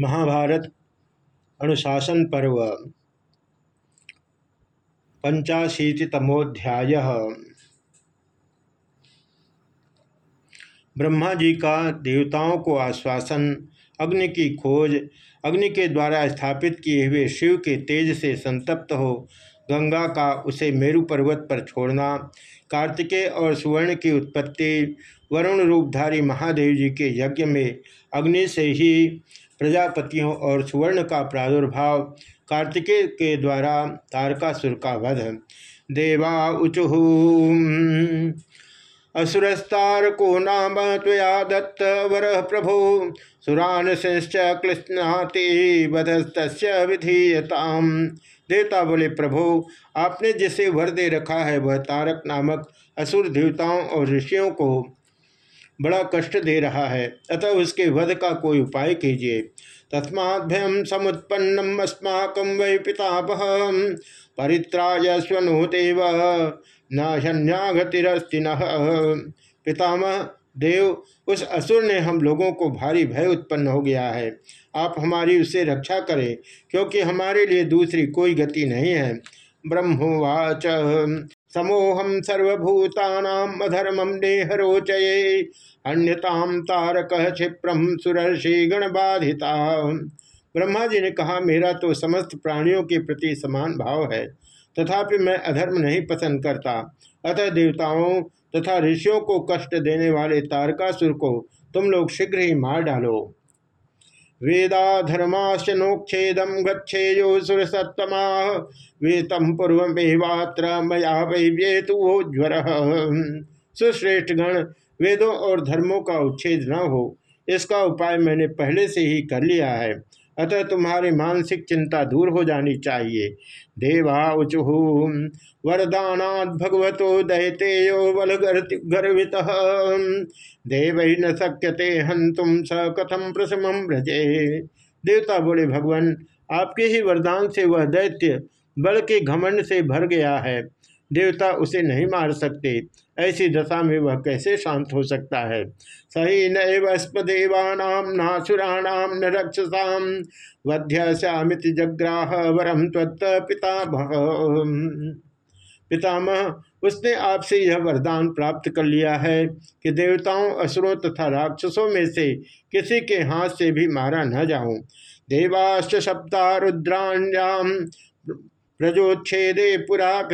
महाभारत अनुशासन पर्व, पंचाशीतितमोध्याय। ब्रह्मा जी का देवताओं को आश्वासन, अग्नि की खोज, अग्नि के द्वारा स्थापित किए हुए शिव के तेज से संतप्त हो, गंगा का उसे मेरु पर्वत पर छोड़ना, कार्तिकेय और सुवर्ण की उत्पत्ति, वरुण रूपधारी महादेव जी के यज्ञ में अग्नि से ही प्रजापतियों और सुवर्ण का प्रादुर्भाव कार्तिकेय के द्वारा तारकासुर का वध। देवा उचु असुरस्तारको नाम त्वया दत्त वर प्रभो। सुरान वधस्त विधीयताम। देवता बोले, प्रभु, आपने जिसे वर दे रखा है, वह तारक नामक असुर देवताओं और ऋषियों को बड़ा कष्ट दे रहा है। अतः उसके वध का कोई उपाय कीजिए। तस्माभ्यम समुत्पन्नम अस्माक वै पितापह परित्राय स्वनुदेव नन्यागतिरस्ति पितामह, देव, उस असुर ने हम लोगों को भारी भय उत्पन्न हो गया है। आप हमारी उससे रक्षा करें, क्योंकि हमारे लिए दूसरी कोई गति नहीं है। ब्रह्मवाच। समोहम सर्वभूतानाम अधर्मम नेहरोचये अन्यताम तारक क्षिप्रम सुरर्षि गणबाधिता ब्रह्मा जी ने कहा, मेरा तो समस्त प्राणियों के प्रति समान भाव है, तथापि मैं अधर्म नहीं पसंद करता। अतः देवताओं तथा ऋषियों को कष्ट देने वाले तारकासुर को तुम लोग शीघ्र ही मार डालो। वेदा धर्माश नोक्षेदम गच्छेयो सुरसत्तमा। वेतम पूर्वमेवात्र मया वैव्येतुज्वर सुश्रेष्ठ गण, वेदों और धर्मों का उच्छेद न हो, इसका उपाय मैंने पहले से ही कर लिया है। अतः तुम्हारी मानसिक चिंता दूर हो जानी चाहिए। देवा उचु वरदानाद भगवतो दयतेयो बल गर्वित। देव ही न सक्यते तुम स कथम प्रसम व्रजे। देवता बोले, भगवान, आपके ही वरदान से वह दैत्य बल के घमंड से भर गया है। देवता उसे नहीं मार सकते। ऐसी दशा में वह कैसे शांत हो सकता है? सही नस्पदेवानाम नासुराणाम न रक्षसाम वध्य श्यामित जग्राह वरम तत्त पितामह। पितामह, उसने आपसे यह वरदान प्राप्त कर लिया है कि देवताओं, असुरों तथा राक्षसों में से किसी के हाथ से भी मारा न जाऊँ। देवाश्च सप्ता रुद्राण्याम प्रजोच्छेदे पुरा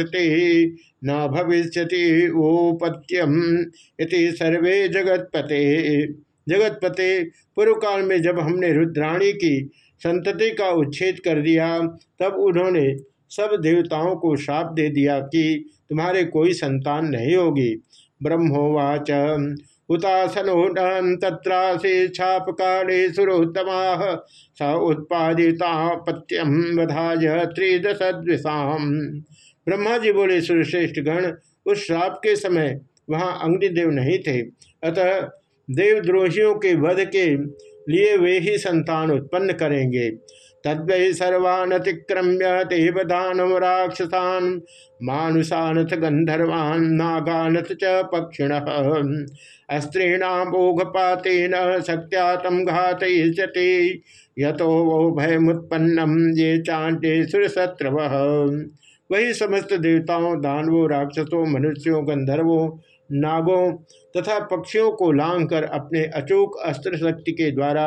न भविष्य ओपत्यम इति सर्वे जगतपते। जगतपते पूर्व काल में जब हमने रुद्राणी की संतति का उच्छेद कर दिया, तब उन्होंने सब देवताओं को शाप दे दिया कि तुम्हारे कोई संतान नहीं होगी। ब्रह्मोवाच। हुतासनो तत्रासे छाप काले सुरोत्तमा स उत्पादिता पत्यम वधाय त्रिदशद्विषाम ब्रह्मा जी बोले सुरश्रेष्ठ गण, उस श्राप के समय वहाँ अग्निदेव नहीं थे। अतः देवद्रोहियों के वध के लिए वे ही संतान उत्पन्न करेंगे। तद्वै सर्वानतिक्रम्य देवदानव राक्षसान मानुषानथ गंधर्वान् नागानथ च पक्षिण। अस्त्रीणामोघपातेन शक्त्या तम घातयिष्यति, यतो वो भयमुत्पन्नम ये चांटे सुरशत्रव। वही समस्त देवताओं, दानवों, राक्षसों, मनुष्यों गंधर्वों नागों तथा पक्षियों को लांग कर अपने अचूक अस्त्र शक्ति के द्वारा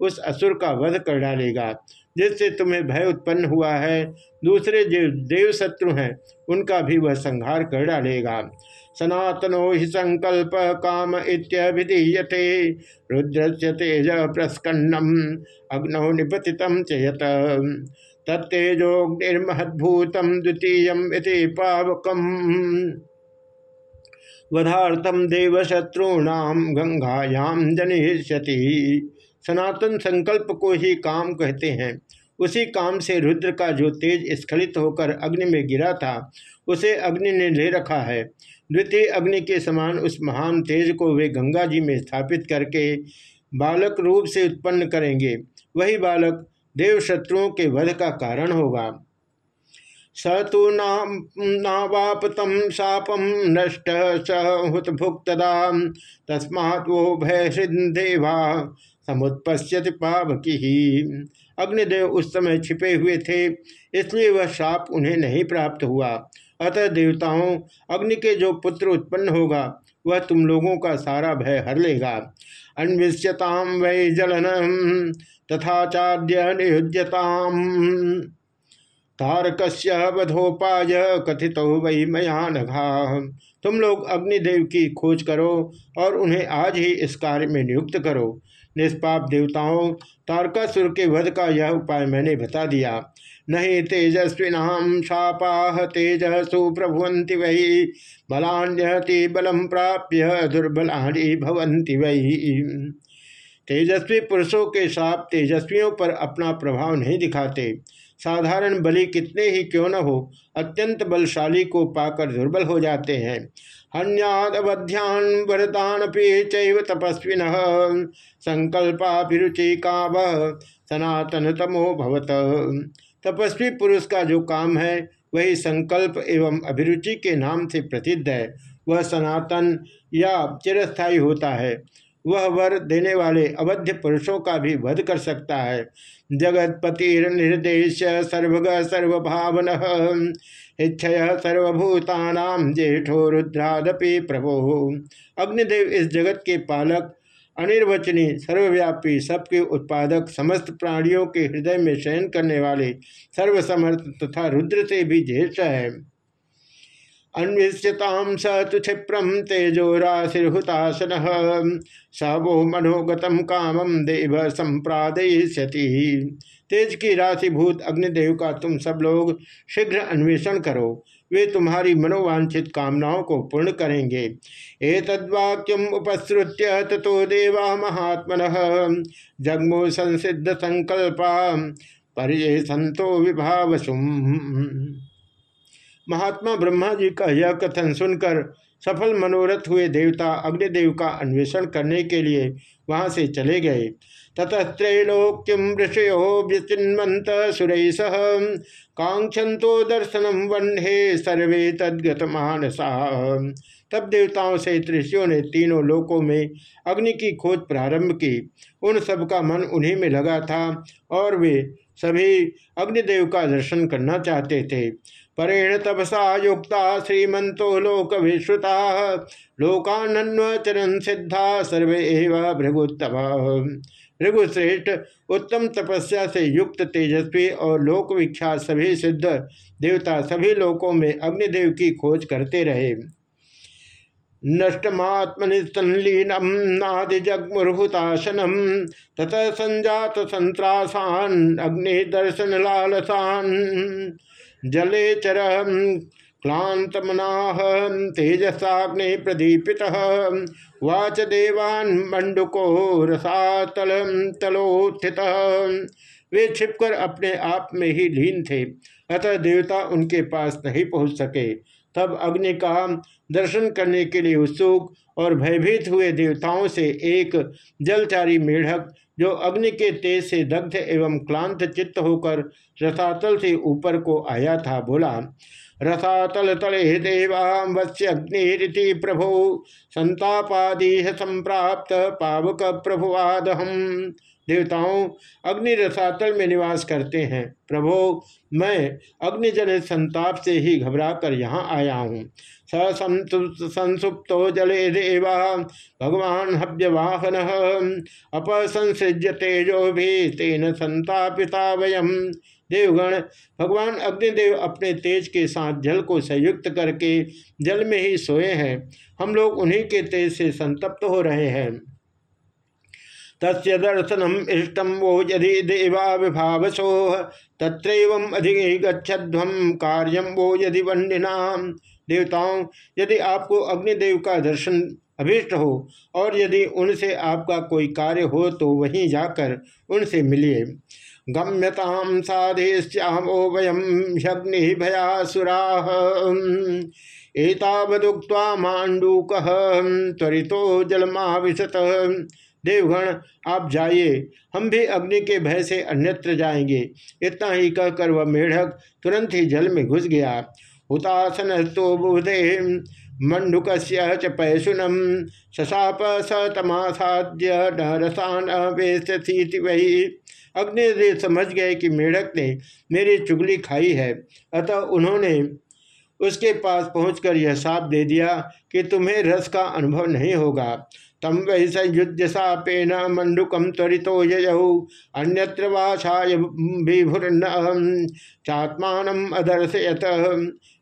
उस असुर का वध कर डालेगा। जिससे तुम्हें भय उत्पन्न हुआ है, दूसरे जो देव शत्रु हैं, उनका भी वह संहार कर डालेगा। सनातनो हि संकल्प काम इत्यभिधीयते रुद्र से तेज प्रस्कन्नम, अग्नौ निपति चयत तत्तेजोग्निर्महद्भूतम द्वितीय पावकम। वधार्थम देवशत्रूणाम गंगायाम जनिष्यति। सनातन संकल्प को ही काम कहते हैं। उसी काम से रुद्र का जो तेज स्खलित होकर अग्नि में गिरा था, उसे अग्नि ने ले रखा है। द्वितीय अग्नि के समान उस महान तेज को वे गंगा जी में स्थापित करके बालक रूप से उत्पन्न करेंगे। वही बालक देव शत्रुओं के वध का कारण होगा। स तो नावापतम शापम नष्ट स हुत भुक्तदा तस्मा वो भय देवा। समुत्पश्यति पावकी। अग्निदेव उस समय छिपे हुए थे, इसलिए वह शाप उन्हें नहीं प्राप्त हुआ। अतः देवताओं, अग्नि के जो पुत्र उत्पन्न होगा, वह तुम लोगों का सारा भय हर लेगा। अन्विष्यताम वै जलन तथा चाद्य नियुज्यताम तारकस्य वधोपाय कथित वही मया नघा। तुम लोग अग्निदेव की खोज करो और उन्हें आज ही इस कार्य में नियुक्त करो। निष्पाप देवताओं, तारकासुर के वध का यह उपाय मैंने बता दिया। नहीं तेजस्विनाम शापा तेज सुप्रभुवंति वही बलान्यति बलम प्राप्य दुर्बलानी भवंति वही तेजस्वी पुरुषों के साप तेजस्वियों पर अपना प्रभाव नहीं दिखाते। साधारण बलि कितने ही क्यों न हो, अत्यंत बलशाली को पाकर दुर्बल हो जाते हैं। हन्यादवध्यान वरदान चैव तपस्विन संकल्पाभिरुचि काव सनातन तमो भवत। तपस्वी पुरुष का जो काम है, वही संकल्प एवं अभिरुचि के नाम से प्रसिद्ध है। वह सनातन या चिरस्थायी होता है। वह वर देने वाले अवध्य पुरुषों का भी वध कर सकता है। जगतपतिर निर्देश सर्वग सर्वभावन इच्छय सर्वभूतानाम जेठो रुद्रादपि प्रभो। अग्निदेव इस जगत के पालक, अनिर्वचनी, सर्वव्यापी, सबके उत्पादक, समस्त प्राणियों के हृदय में शयन करने वाले सर्वसमर्थ तथा रुद्र से भी ज्येष्ठ है। अन्विष्यताम स तु क्षिप्रम तेजोराशिर्हुतासन स वो मनोगतम कामम देव संप्रादयति तेज की राशिभूत अग्निदेव का तुम सब लोग शीघ्र अन्वेषण करो। वे तुम्हारी मनोवांछित कामनाओं को पूर्ण करेंगे। एतद्वाक्यम उपसृत्य तथो देवा महात्मन। जगमो संसिद्ध संकल्पा। पर संतो विभावसुम। महात्मा ब्रह्मा जी का यह कथन सुनकर सफल मनोरथ हुए देवता अग्निदेव का अन्वेषण करने के लिए वहाँ से चले गए। ततस्त्रैलोक्यम ऋषयो विचिन्वंत सुरई सह कांक्षंतो दर्शनम वन्हे सर्वे तद्गत मानसा तब देवताओं से ऋषियों ने तीनों लोकों में अग्नि की खोज प्रारंभ की। उन सबका मन उन्हीं में लगा था और वे सभी अग्निदेव का दर्शन करना चाहते थे। परेण तपसा युक्ता श्रीमंतो लोक विश्रुता लोकान्वचरण सिद्धा सर्वे भृगुत्तम। भृगुश्रेष्ठ, उत्तम तपस्या से युक्त, तेजस्वी और लोक विख्यात सभी सिद्ध देवता सभी लोकों में अग्निदेव की खोज करते रहे। नष्टमात्मनिस्तलीनम नादि जगमुर्भुताशनम तथा संजात संत्रासान अग्नि दर्शन लालसान जले चर क्लांत मनाह तेजसाग्नि प्रदीपित वाच देवान मंडुको रसातल तलोत्थित। वे छिपकर अपने आप में ही लीन थे, अतः देवता उनके पास नहीं पहुँच सके। तब अग्नि का दर्शन करने के लिए उत्सुक और भयभीत हुए देवताओं से एक जलचारी मेढक, जो अग्नि के तेज से दग्ध एवं क्लांत चित्त होकर रसातल से ऊपर को आया था, बोला, रसातल तले देवा वत्स्य अग्नि प्रभो संतापादी संप्राप्त पावक प्रभुवाद हम देवताओं, अग्नि रसातल में निवास करते हैं। प्रभो, मैं अग्निजनित संताप से ही घबरा कर यहाँ आया हूँ। संसुप्तो जले देवा भगवान हव्यवाहन। अपसंसृज्य तेजो भी तेन संतापिता वयम। देवगण, भगवान अग्निदेव अपने तेज के साथ जल को संयुक्त करके जल में ही सोए हैं। हम लोग उन्हीं के तेज से संतप्त हो रहे हैं। तस्य दर्शनम इष्टम वो यदि देवा विभावसो, तत्रैवम अधिगछध्वम कार्यम वो यदि वंडिनाम देवताओं, यदि आपको अग्निदेव का दर्शन अभीष्ट हो और यदि उनसे आपका कोई कार्य हो तो वहीं जाकर उनसे मिलिए। गम्यताम साधेश्यामो वयम ह्यग्नि भयासुरा। एतावदुक्ता मांडूक त्वरितो जलमाविशत। देवगण, आप जाइए, हम भी अग्नि के भय से अन्यत्र जाएँगे। इतना ही कहकर वह मेढक तुरंत ही जल में घुस गया। हुतासन तो बुधे मंडुक पैशुनम शशाप स तमासाद्य नरसान वेस्ती वही अग्निदेव समझ गए कि मेढक ने मेरी चुगली खाई है। अतः उन्होंने उसके पास पहुंचकर यह साप दे दिया कि तुम्हें रस का अनुभव नहीं होगा। तम वै संयुद्ध सापेन मंडुकम त्वरितो ययहु अन्यत्र वासाय विभुर्न चात्मान अदर्शयत।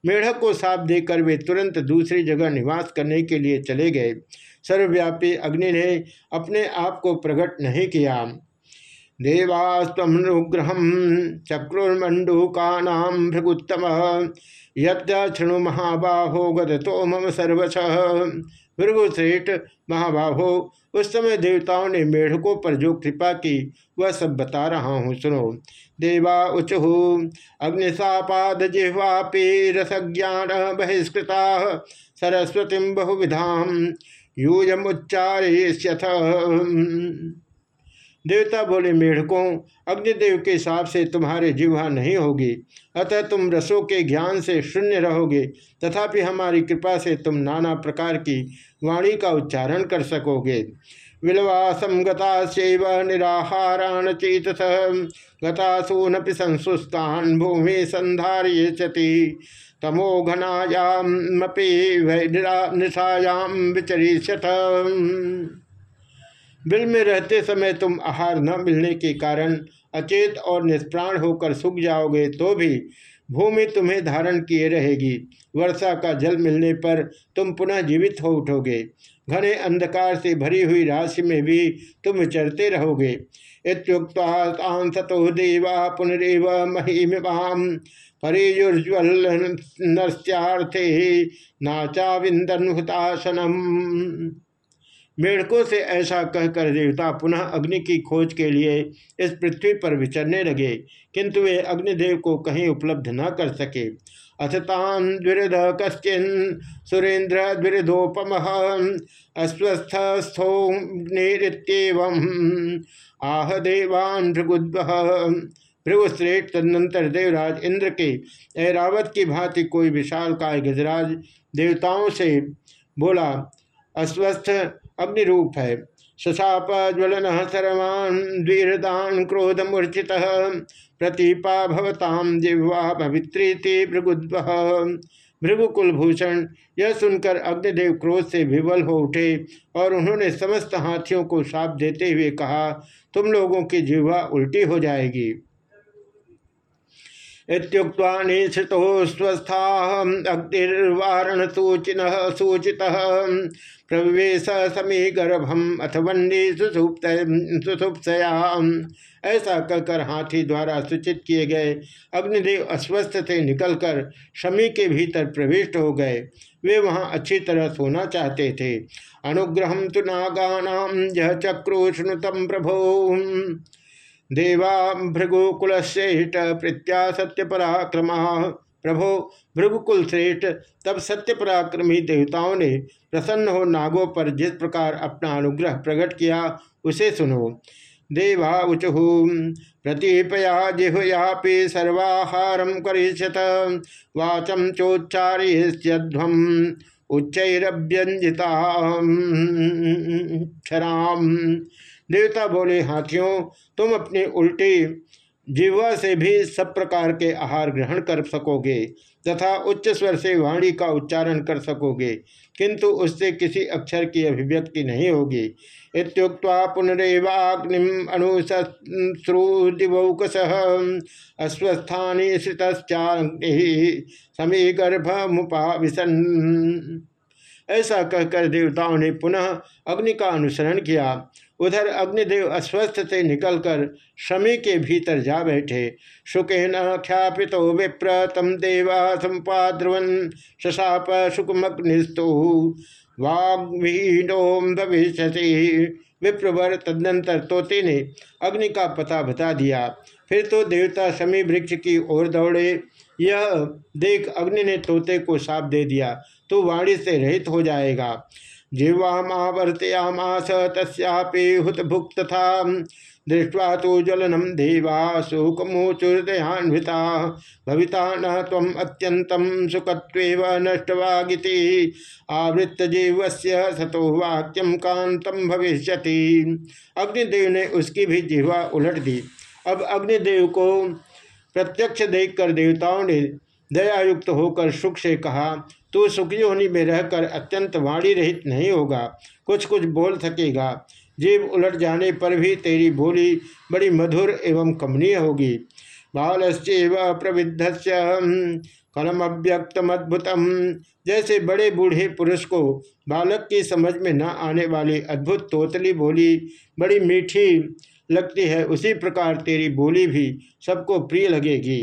मेढक को साप देकर वे तुरंत दूसरी जगह निवास करने के लिए चले गए। सर्वव्यापी अग्नि ने अपने आप को प्रकट नहीं किया। देवास्तनुग्रह चक्रुर्मंडूका भृगुत्तम यृणु महाबाहो गदतो मम सर्वश। भृगुश्रेष्ठ महाबाहो उस समय देवताओं ने मेढकों पर जो कृपा की, वह सब बता रहा हूँ, सुनो। देवा उचहु अग्निशापाद जिह्वापी रसज्ञान बहिष्कृता, सरस्वती बहुविधाम यूयमुच्चारेष्यथ देवता बोले, मेढकों, अग्निदेव के हिसाब से तुम्हारे जिह्वा नहीं होगी। अतः तुम रसों के ज्ञान से शून्य रहोगे। तथापि हमारी कृपा से तुम नाना प्रकार की वाणी का उच्चारण कर सकोगे। विलवासम गता गताशैव निराहाराण चेत गतासूनपि संसुस्तान भूमि संधार्य चति तमो घनायामपि निशायाम विचरीष्यत। बिल में रहते समय तुम आहार न मिलने के कारण अचेत और निष्प्राण होकर सूख जाओगे तो भी भूमि तुम्हें धारण किए रहेगी। वर्षा का जल मिलने पर तुम पुनः जीवित हो उठोगे। घने अंधकार से भरी हुई राशि में भी तुम विचरते रहोगे। इतुक्तांसतो देवा पुनरव महिमाम परिजुर्ज्वल नस्यार्थे नाचा विंदन हुतासनम मेढकों से ऐसा कहकर देवता पुनः अग्नि की खोज के लिए इस पृथ्वी पर विचरने लगे, किंतु वे अग्निदेव को कहीं उपलब्ध न कर सके। अथतान द्विरध कश्चिन सुरेंद्र द्विरधोपम अस्वस्थस्थो आह देवान भृगुद्व। भृगुश्रेष्ठ तदनंतर देवराज इंद्र के ऐरावत की भांति कोई विशाल काय गजराज देवताओं से बोला, अस्वस्थ अग्निरूप। है सशाप ज्वलन सर्वान् द्वीरदान क्रोध मूर्छित प्रतीपा भवताम जिह्वा भवित्रीति भृगुद्व। भृगुकुल भूषण यह सुनकर अग्निदेव क्रोध से विवल हो उठे और उन्होंने समस्त हाथियों को साप देते हुए कहा, तुम लोगों की जिह्वा उल्टी हो जाएगी। इतुक्ता निश्रितो स्वस्था अग्निर्वारण सूचिन सूचित। प्रवेश समी गर्भम अथ वंडी सुसुप्तया ऐसा कहकर हाथी द्वारा सूचित किए गए अग्निदेव अस्वस्थ से निकलकर शमी के भीतर प्रविष्ट हो गए। वे वहाँ अच्छी तरह सोना चाहते थे। अनुग्रह तो नागानाम यह चक्रोष्णुतम प्रभो। देवा भृगुकुल श्रेष्ठ प्रत्या सत्य पराक्रमा। प्रभो भृगुकुल श्रेष्ठ, तब सत्य पराक्रमी देवताओं ने प्रसन्न हो नागों पर जिस प्रकार अपना अनुग्रह प्रकट किया, उसे सुनो। देवा उचु प्रतीपया जिह्यापि सर्वाहारम करिष्यत वाचम चोच्चारिष्यध्वम उच्चरभ्यंजिता क्षराम। देवता बोले, हाथियों, तुम अपने उल्टी जिह्वा से भी सब प्रकार के आहार ग्रहण कर सकोगे, तथा उच्च स्वर से वाणी का उच्चारण कर सकोगे, किंतु उससे किसी अक्षर की अभिव्यक्ति नहीं होगी। इतुक्त पुनरेवाग्निम अनुश्रुदिवौकस अस्वस्थानी श्रितश्चाग्नि समी गर्भ मुपाविशन ऐसा कहकर देवताओं ने पुनः अग्नि का अनुसरण किया। उधर अग्निदेव अस्वस्थ से निकलकर शमी के भीतर जा बैठे। शुकेन ख्यापित विप्र तम देवा संपाद्रवन शशाप शुकमग्निस्तु वाग्विहीनोम भविष्य विप्रवर तदनंतर तोते ने अग्नि का पता बता दिया। फिर तो देवता शमी वृक्ष की ओर दौड़े। यह देख अग्नि ने तोते को साप दे दिया। तो वाणी से रहित हो जाएगा। जिह्वावर्तयामास तस्यापि हुत भुक्त था दृष्टवा तो ज्वलनम देवा शोकमोचुर्दयान्विता भविता न तम अत्यंतम सुखत्व नष्टवागिति। आवृत्त सतो वाक्यम कांतम भविष्य अग्निदेव ने उसकी भी जिह्वा उलट दी। अब अग्निदेव को प्रत्यक्ष देखकर देवताओं ने दयायुक्त होकर सुख से कहा तू सुखयोनि में रहकर अत्यंत वाणी रहित नहीं होगा। कुछ कुछ बोल सकेगा। जीव उलट जाने पर भी तेरी बोली बड़ी मधुर एवं कमनीय होगी। बालश्चेव प्रविद्ध कलम अव्यक्तम अद्भुतम जैसे बड़े बूढ़े पुरुष को बालक की समझ में न आने वाली अद्भुत तोतली बोली बड़ी मीठी लगती है। उसी प्रकार तेरी बोली भी सबको प्रिय लगेगी।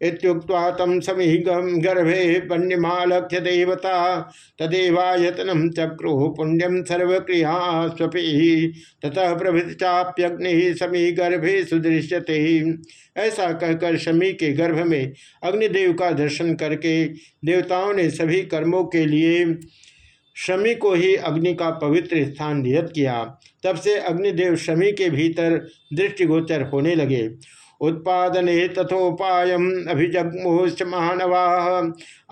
इतुक्ता तम समी गर्भे पण्यमालक्ष्य देवता तदेवायतनम चक्रु पुण्यम सर्वक्रिया स्वपी ततः प्रभृत चाप्यग्नि समी गर्भे सुदृश्यते। ऐसा कहकर शमी के गर्भ में अग्निदेव का दर्शन करके देवताओं ने सभी कर्मों के लिए शमी को ही अग्नि का पवित्र स्थान नियत किया। तब से अग्निदेव शमी के भीतर दृष्टिगोचर होने लगे। उत्पादने तथोपाय अभिजग्मुश्च महानवा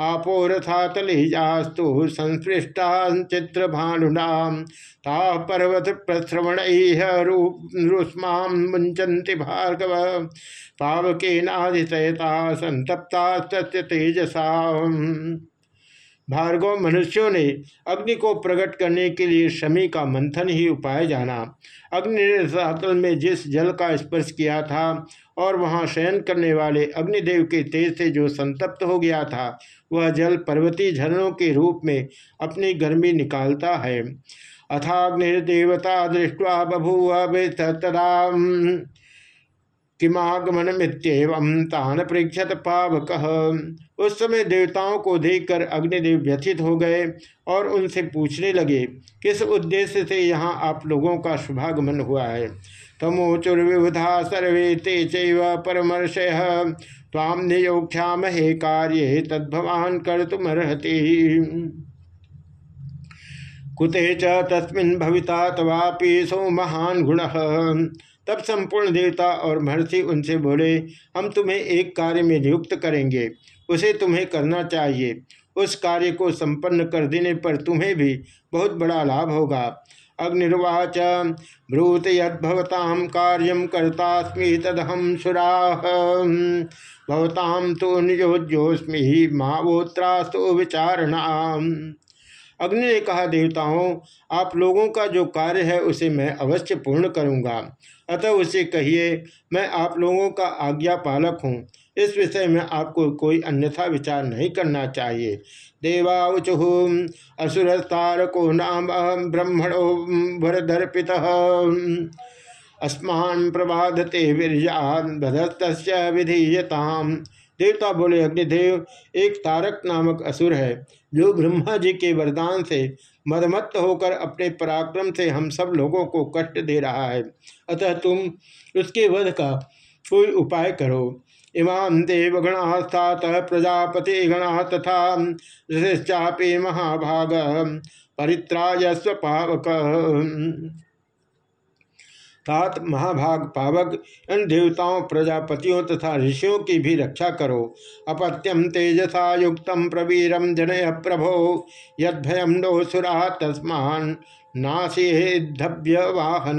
आपो रथा तलिजास्तु संस्पृष्टा चित्र भानुना ता पर्वत प्रश्रवण रुष्मा मुंचंति भार्गव। पावके नाधिशयता संतप्ता तेजसा भार्गव मनुष्यों ने अग्नि को प्रकट करने के लिए शमी का मंथन ही उपाय जाना। अग्नि ने सातल में जिस जल का स्पर्श किया था और वहाँ शयन करने वाले अग्निदेव के तेज से जो संतप्त हो गया था, वह जल पर्वती झरनों के रूप में अपनी गर्मी निकालता है। अथाग्निर्देवता दृष्टवा बभूव तदा किमागमन मित्येवं तान परीक्षत पावक। उस समय देवताओं को देखकर अग्निदेव व्यथित हो गए और उनसे पूछने लगे, किस उद्देश्य से यहाँ आप लोगों का शुभागमन हुआ है? तमोचुर्विधा सर्वे ते चैव परमर्षय। ताम नियोक्षा महे कार्य तद्भवान कर तुम कुते च तस्मिन् भविता तवापि सो महान गुण। तब संपूर्ण देवता और महर्षि उनसे बोले, हम तुम्हें एक कार्य में नियुक्त करेंगे, उसे तुम्हें करना चाहिए। उस कार्य को संपन्न कर देने पर तुम्हें भी बहुत बड़ा लाभ होगा। अग्निर्वाच ब्रूत यदवताम कार्यम करतास्मी तदहम सुराह। भवताम तो निजोज्योस्मी मावोत्रास्तु विचारणा अग्नि ने कहा, देवताओं, आप लोगों का जो कार्य है, उसे मैं अवश्य पूर्ण करूँगा। अतः उसे कहिए, मैं आप लोगों का आज्ञा पालक हूँ। इस विषय में आपको कोई अन्यथा विचार नहीं करना चाहिए। देवाचु असुर तारको नाम ब्रह्मणो भरदर्पित अस्मान प्रबाधते वीरजान विधीयताम। देवता बोले, अग्निदेव, एक तारक नामक असुर है। जो ब्रह्मा जी के वरदान से मदमत्त होकर अपने पराक्रम से हम सब लोगों को कष्ट दे रहा है। अतः तुम उसके वध का कोई उपाय करो। इमाम देवगणा प्रजापति गण तथा ऋषिश्चापे महाभाग, परित्राय स्वपावक। तात महाभाग पावक, इन देवताओं, प्रजापतियों तथा ऋषियों की भी रक्षा करो। अपत्यम तेजसा युक्त प्रवीरम जनय प्रभो यदयम नो सुरा तस्मान नासिधव्य वाहन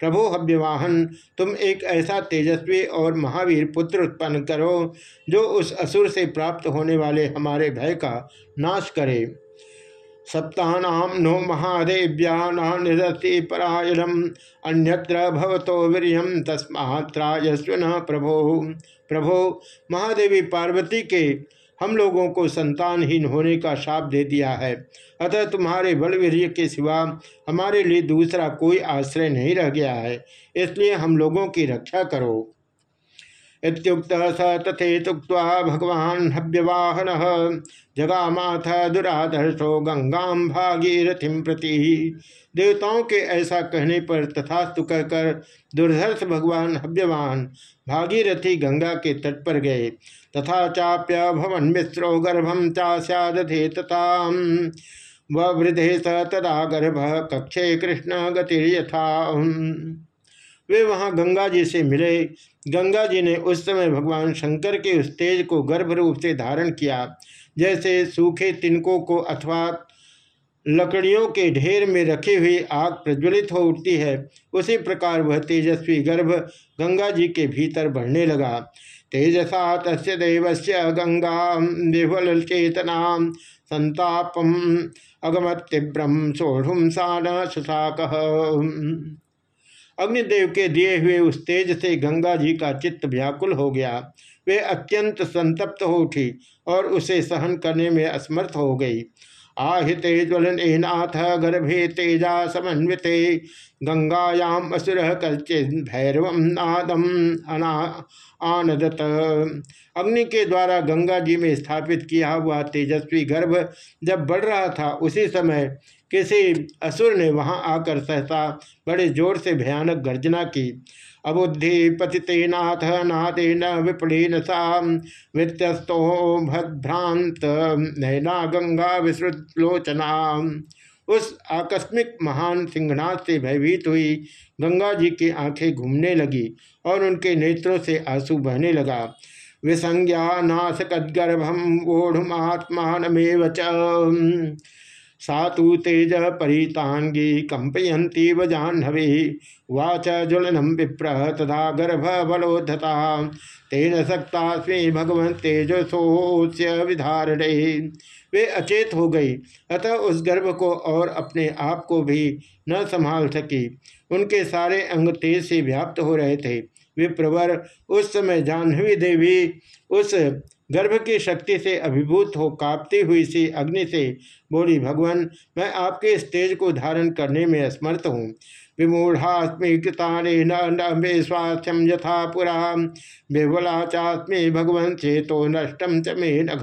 प्रभो हव्यवाहन, तुम एक ऐसा तेजस्वी और महावीर पुत्र उत्पन्न करो, जो उस असुर से प्राप्त होने वाले हमारे भय का नाश करे। सप्ताह नो महादेव्या निरति परायणम अन्यत्र भवतो वीरियम तस्मात्रायस्व प्रभो। प्रभो, महादेवी पार्वती के हम लोगों को संतानहीन होने का शाप दे दिया है। अतः तुम्हारे बलवीर्य के सिवा हमारे लिए दूसरा कोई आश्रय नहीं रह गया है। इसलिए हम लोगों की रक्षा करो। इत्युक्त स तथेतुक्ता भगवान हव्यवाहन जगामाथ दुराधर्षो गंगाम भागीरथिम प्रति। देवताओं के ऐसा कहने पर तथास्तु कहकर दुर्धर्ष भगवान हव्यवान भागीरथी गंगा के तट पर गए। तथा चाप्य भवन मिश्रो गर्भम चास्यादधे तथा वृद्धे स तदा गर्भ कक्षे कृष्ण गतिर्यथा। वे वहाँ गंगा जी से मिले। गंगा जी ने उस समय भगवान शंकर के उस तेज को गर्भ रूप से धारण किया। जैसे सूखे तिनकों को अथवा लकड़ियों के ढेर में रखी हुई आग प्रज्वलित हो उठती है, उसी प्रकार वह तेजस्वी गर्भ गंगा जी के भीतर बढ़ने लगा। तेजसा तस्य देवस्य गंगा विह्वल चेतना संतापम अगमत तीव्रम सोढ़ुम सा सुशाक अग्निदेव के दिए हुए उस तेज से गंगा जी का चित्त व्याकुल हो गया। वे अत्यंत संतप्त हो उठी और उसे सहन करने में असमर्थ हो गई। आहिते ज्वलनाथ गर्भे तेजा समन्विते गंगायाम असुर कल्चे भैरव नादम अना, आनदत। अग्नि के द्वारा गंगा जी में स्थापित किया हुआ तेजस्वी गर्भ जब बढ़ रहा था, उसी समय किसी असुर ने वहाँ आकर सहसा बड़े ज़ोर से भयानक गर्जना की। अबुद्धि पतिनाथ नादेन विपड़ीन सा मृत्यस्तो भद्भ्रांत नैना गंगा विश्रुतलोचना उस आकस्मिक महान सिंहनाथ से भयभीत हुई, गंगा जी की आँखें घूमने लगी और उनके नेत्रों से आँसू बहने लगा। विसंज्ञा नाशकदर्भम ओढ़ुमात्मानमेव च। सातु तेज परितांगी कंपयंती वजाह्नवी वाच ज्वलनम विप्र तथा गर्भ बलोधता तेन सक्तास्मी भगवं तेजसोस्य विधारणे। वे अचेत हो गई। अतः उस गर्भ को और अपने आप को भी न संभाल सकी। उनके सारे अंग तेज से व्याप्त हो रहे थे। विप्रवर उस समय जाह्नवी देवी उस गर्भ की शक्ति से अभिभूत हो कांपती हुई सी अग्नि से बोली, भगवान, मैं आपके इस तेज को धारण करने में असमर्थ हूँ। विमूढ़ास्मी कृताने न मे स्वास्थ्यम यथा पुरा बेवला चास्मी भगवं तो नष्टम च मे नघ।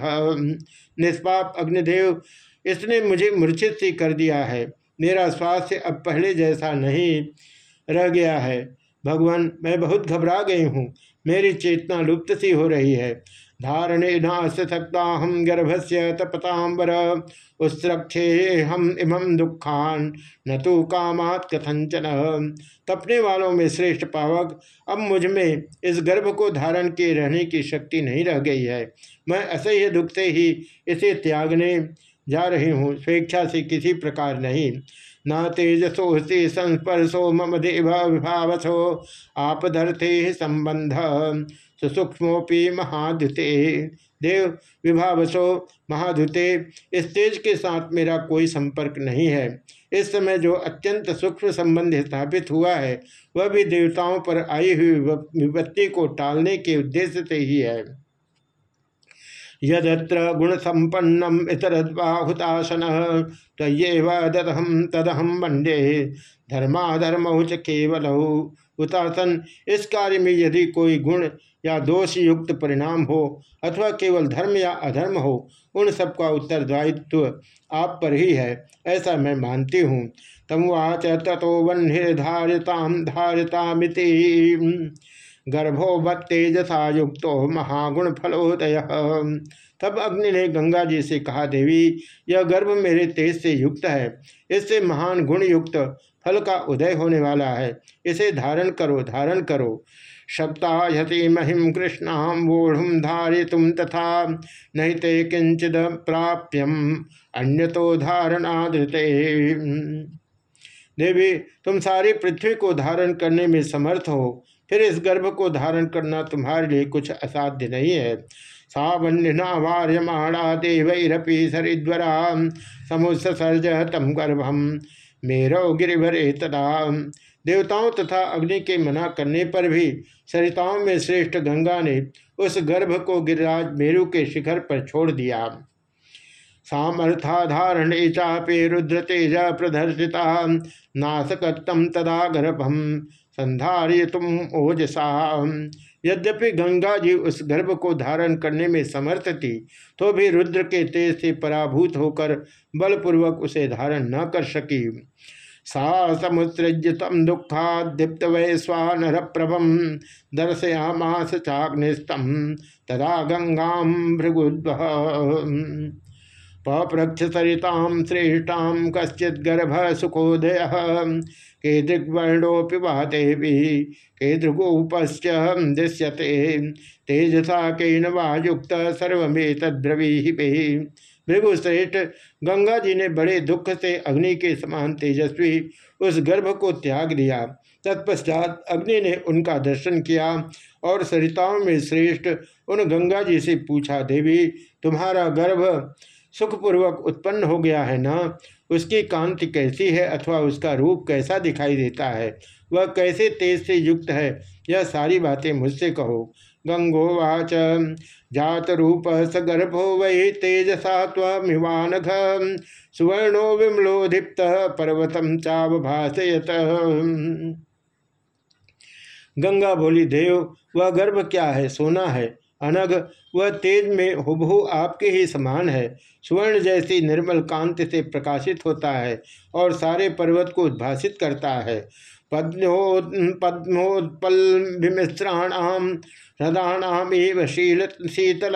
निष्पाप अग्निदेव, इसने मुझे मूर्छित सी कर दिया है। मेरा स्वास्थ्य अब पहले जैसा नहीं रह गया है। भगवान, मैं बहुत घबरा गई हूँ। मेरी चेतना लुप्त सी हो रही है। धारणे नाश सकता हम गर्भ से तपतांबर उत्सृक्षे हम इमं दुखान, न तो कामात कथंचन तपने वालों में श्रेष्ठ पावक, अब मुझमें इस गर्भ को धारण के रहने की शक्ति नहीं रह गई है। मैं असह्य दुख से ही इसे त्यागने जा रही हूँ, स्वेच्छा से किसी प्रकार नहीं। न तेजसो से संस्पर्शो मम देव विभावसो आपधर्थे संबंध। सुसूक्ष्मोपी महादुते देव विभावसो महाधुते इस तेज के साथ मेरा कोई संपर्क नहीं है। इस समय जो अत्यंत सूक्ष्म संबंध स्थापित हुआ है, वह भी देवताओं पर आई हुई विपत्ति को टालने के उद्देश्य से ही है। यदत्र गुण संपन्नम इतरद्वाहुतासन तयेव ददहम तदहम वंडे धर्माधर्म च केवल हुतासन इस कार्य में यदि कोई गुण या दोष युक्त परिणाम हो अथवा केवल धर्म या अधर्म हो, उन सबका उत्तरदायित्व आप पर ही है, ऐसा मैं मानती हूँ। तमुवाच तथो वह्निर्धारिताम धारितामिति। गर्भोवत्तेजसा युक्त महागुण फलोदय तब अग्नि ने गंगा जी से कहा, देवी, यह गर्भ मेरे तेज से युक्त है। इससे महान गुण युक्त फल का उदय होने वाला है। इसे धारण करो धारण करो। सप्ताहति महिम कृष्णाम वोढ़ धारि तुम तथा नहीं ते किंचिद प्राप्यम अन्य तो धारणाधृते देवी, तुम सारी पृथ्वी को धारण करने में समर्थ हो। फिर इस गर्भ को धारण करना तुम्हारे लिए कुछ असाध्य नहीं है। सावन्यना वार्यमाणा देवरपी सरिद्वरा समुत्सर्ज तम गर्भम। मेरव गिरिभरे तदा देवताओं तथा अग्नि के मना करने पर भी सरिताओं में श्रेष्ठ गंगा ने उस गर्भ को गिरिराज मेरु के शिखर पर छोड़ दिया। सामर्थाधारण चापे रुद्र तेज प्रदर्शिता नाशकत्तम तदा गर्भम संधार्य तुम ओजसा यद्यपि गंगा जी उस गर्भ को धारण करने में समर्थ थी तो भी रुद्र के तेज से पराभूत होकर बलपूर्वक उसे धारण न कर सकी। सा समुत्सृज्य तम दुखा दीप्त वैश्वानर प्रभम दर्शयामास चाग्निस्तम तदा गंगा भृगुद्व पप्रक्ष सरिताम श्रेष्ठाम गर्भ सुखोदय के दृग्वर्णोपि वाते भी के दृगोपश्च दृश्यते। तेजसा के नवायुक्त सर्वे तद्रवी भृगुश्रेष्ठ गंगा जी ने बड़े दुख से अग्नि के समान तेजस्वी उस गर्भ को त्याग दिया। तत्पश्चात अग्नि ने उनका दर्शन किया और सरिताओं में श्रेष्ठ उन गंगा जी से पूछा, देवी, तुम्हारा गर्भ सुखपूर्वक उत्पन्न हो गया है ना? उसकी कांति कैसी है अथवा उसका रूप कैसा दिखाई देता है? वह कैसे तेज से युक्त है? यह सारी बातें मुझसे कहो। गंगोवाच, जात रूप स गर्भो वही तेजसा तमिवान सुवर्णो विमलोधिप्त, पर्वतम चाव भाषयत गंगा बोली, देव, वह गर्भ क्या है? सोना है? अनग वह तेज में हुबहू आपके ही समान है। स्वर्ण जैसी निर्मल कांत से प्रकाशित होता है और सारे पर्वत को उद्भाषित करता है। पद्मोत्पल विमिश्राणाम हृदाणाम शील, शीतल।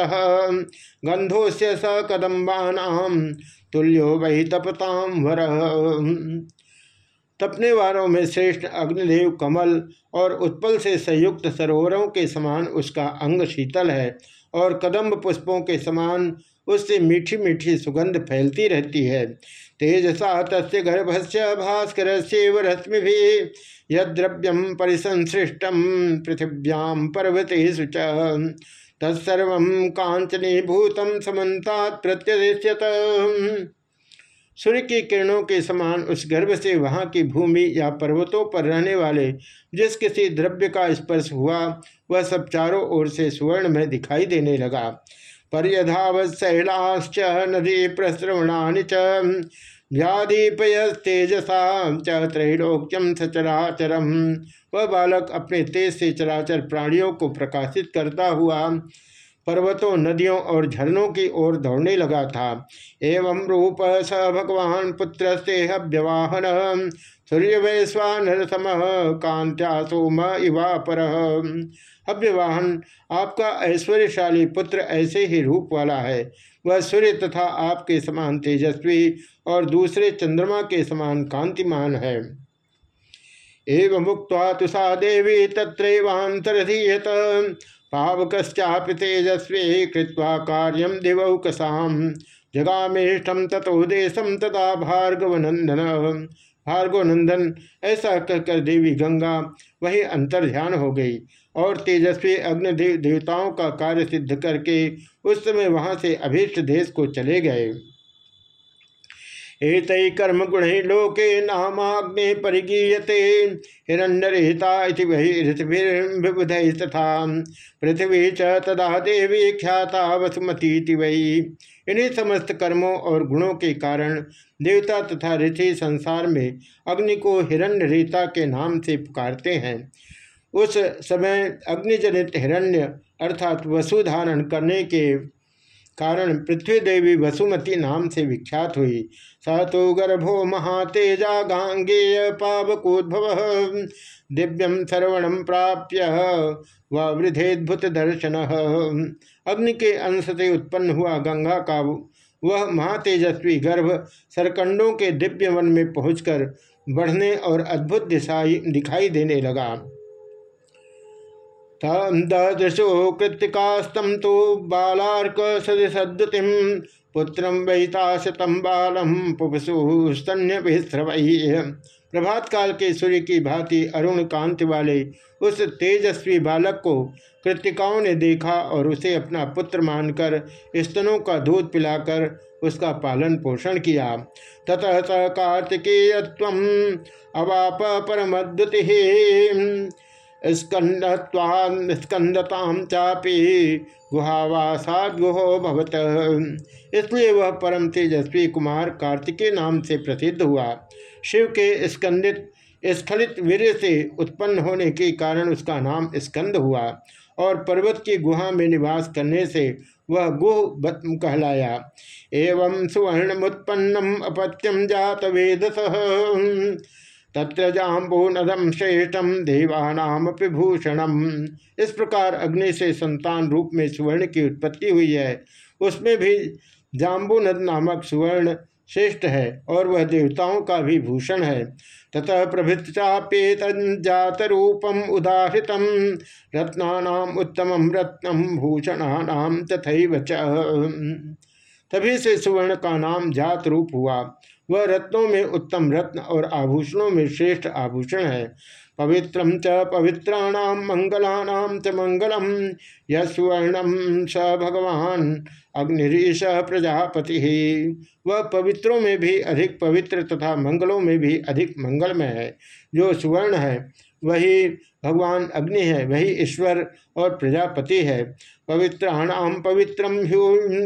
गंधो से स कदम्बानाम, तुल्यो वही तपताम वर। तपने वालों में श्रेष्ठ अग्निदेव कमल और उत्पल से संयुक्त सरोवरों के समान उसका अंग शीतल है। और कदम्ब पुष्पों के समान उससे मीठी मीठी सुगंध फैलती रहती है। तेजसा तस् गर्भस्य भास्कर से रश्मि भी यद्रव्यम परिसंसृष्टम पृथिव्याम पर्वते च। तत्सर्व कांचनी भूतम समन्ता प्रत्यदृश्यत सूर्य की किरणों के समान उस गर्भ से वहाँ की भूमि या पर्वतों पर रहने वाले जिस किसी द्रव्य का स्पर्श हुआ, वह सब चारों ओर से सुवर्ण में दिखाई देने लगा। पर्यधावत शैलाश्च नदी प्रसृवणानि च तेजसा च त्रैलोक्यम सचराचरम। वह बालक अपने तेज से चराचर प्राणियों को प्रकाशित करता हुआ पर्वतों, नदियों और झरनों की ओर दौड़ने लगा था। एवं रूप स भगवान पुत्र से हव्यवाहन। सूर्य वैश्वानर सम कांत्या सोम इवा पर। हव्यवाहन, आपका ऐश्वर्यशाली पुत्र ऐसे ही रूप वाला है। वह सूर्य तथा आपके समान तेजस्वी और दूसरे चंद्रमा के समान कांतिमान है। एवं मुक्त तुषा देवी तत्रैवांतरधीयत पावकश्चापि तेजस्वी कृत्वा कार्यम दिवौकसाम। जगामेष्टम तथो देशम तथा भार्गवनंदन भार्गवनंदन ऐसा कहकर देवी गंगा, वही अंतर ध्यान हो गई और तेजस्वी अग्निदेव देवताओं का कार्य सिद्ध करके उस समय वहाँ से अभीष्ट देश को चले गए। एक कर्म गुण लोके नामाग्ने परिगीयते। हिरण्यरहिता विबुध तथा पृथ्वी च तदा देवी ख्याता वसुमती वही इन्हीं समस्त कर्मों और गुणों के कारण देवता तथा ऋषि संसार में अग्नि को हिरण्य रीता के नाम से पुकारते हैं। उस समय अग्निजनित हिरण्य अर्थात वसुधारण करने के कारण पृथ्वी देवी वसुमती नाम से विख्यात हुई। स तो गर्भो महातेजा गांगेय पावकोद्भव। दिव्यम श्रवणम प्राप्य वृद्धेद्भुत दर्शन। अग्नि के अंश से उत्पन्न हुआ गंगा का वह महातेजस्वी गर्भ सरकंडों के दिव्य वन में पहुंचकर बढ़ने और अद्भुत दिशाई दिखाई देने लगा। दृशो कृतिकास्तम तो बालार्क सदसद्युतिम पुत्रम वहिता शतम बालम पुपसु स्तन्य प्रभात काल के सूर्य की भांति अरुण कांति वाले उस तेजस्वी बालक को कृतिकाओं ने देखा और उसे अपना पुत्र मानकर स्तनों का दूध पिलाकर उसका पालन पोषण किया। ततः स कार्तिकेय अवाप परमद्युति। स्कंदताम चापी गुहावासाद गुहो भवत। इसलिए वह परम तेजस्वी कुमार कार्तिकेय नाम से प्रसिद्ध हुआ। शिव के स्कंदित स्खलित वीर से उत्पन्न होने के कारण उसका नाम स्कंद हुआ और पर्वत की गुहा में निवास करने से वह गुह कहलाया। एवं सुवर्ण मुत्पन्नम अपत्यम जात वेद तत्र जाम्बूनदम श्रेष्ठम देवानाम भूषणम। इस प्रकार अग्नि से संतान रूप में सुवर्ण की उत्पत्ति हुई है। उसमें भी जाम्बूनद नामक सुवर्ण श्रेष्ठ है और वह देवताओं का भी भूषण है। ततः प्रभृताप्येतजात रूपम उदाहृत रत्ना उत्तम रत्नम भूषणानाम तथा तभी से सुवर्ण का नाम जात रूप हुआ। वह रत्नों में उत्तम रत्न और आभूषणों में श्रेष्ठ आभूषण है। पवित्रम च पवित्राणाम मंगलानाम च मंगलम यस्वर्णम स भगवान, अग्निरीश प्रजापति। वह पवित्रों में भी अधिक पवित्र तथा मंगलों में भी अधिक मंगलमय है, जो सुवर्ण है। वही भगवान अग्नि है, वही ईश्वर और प्रजापति है। पवित्राणाम पवित्रम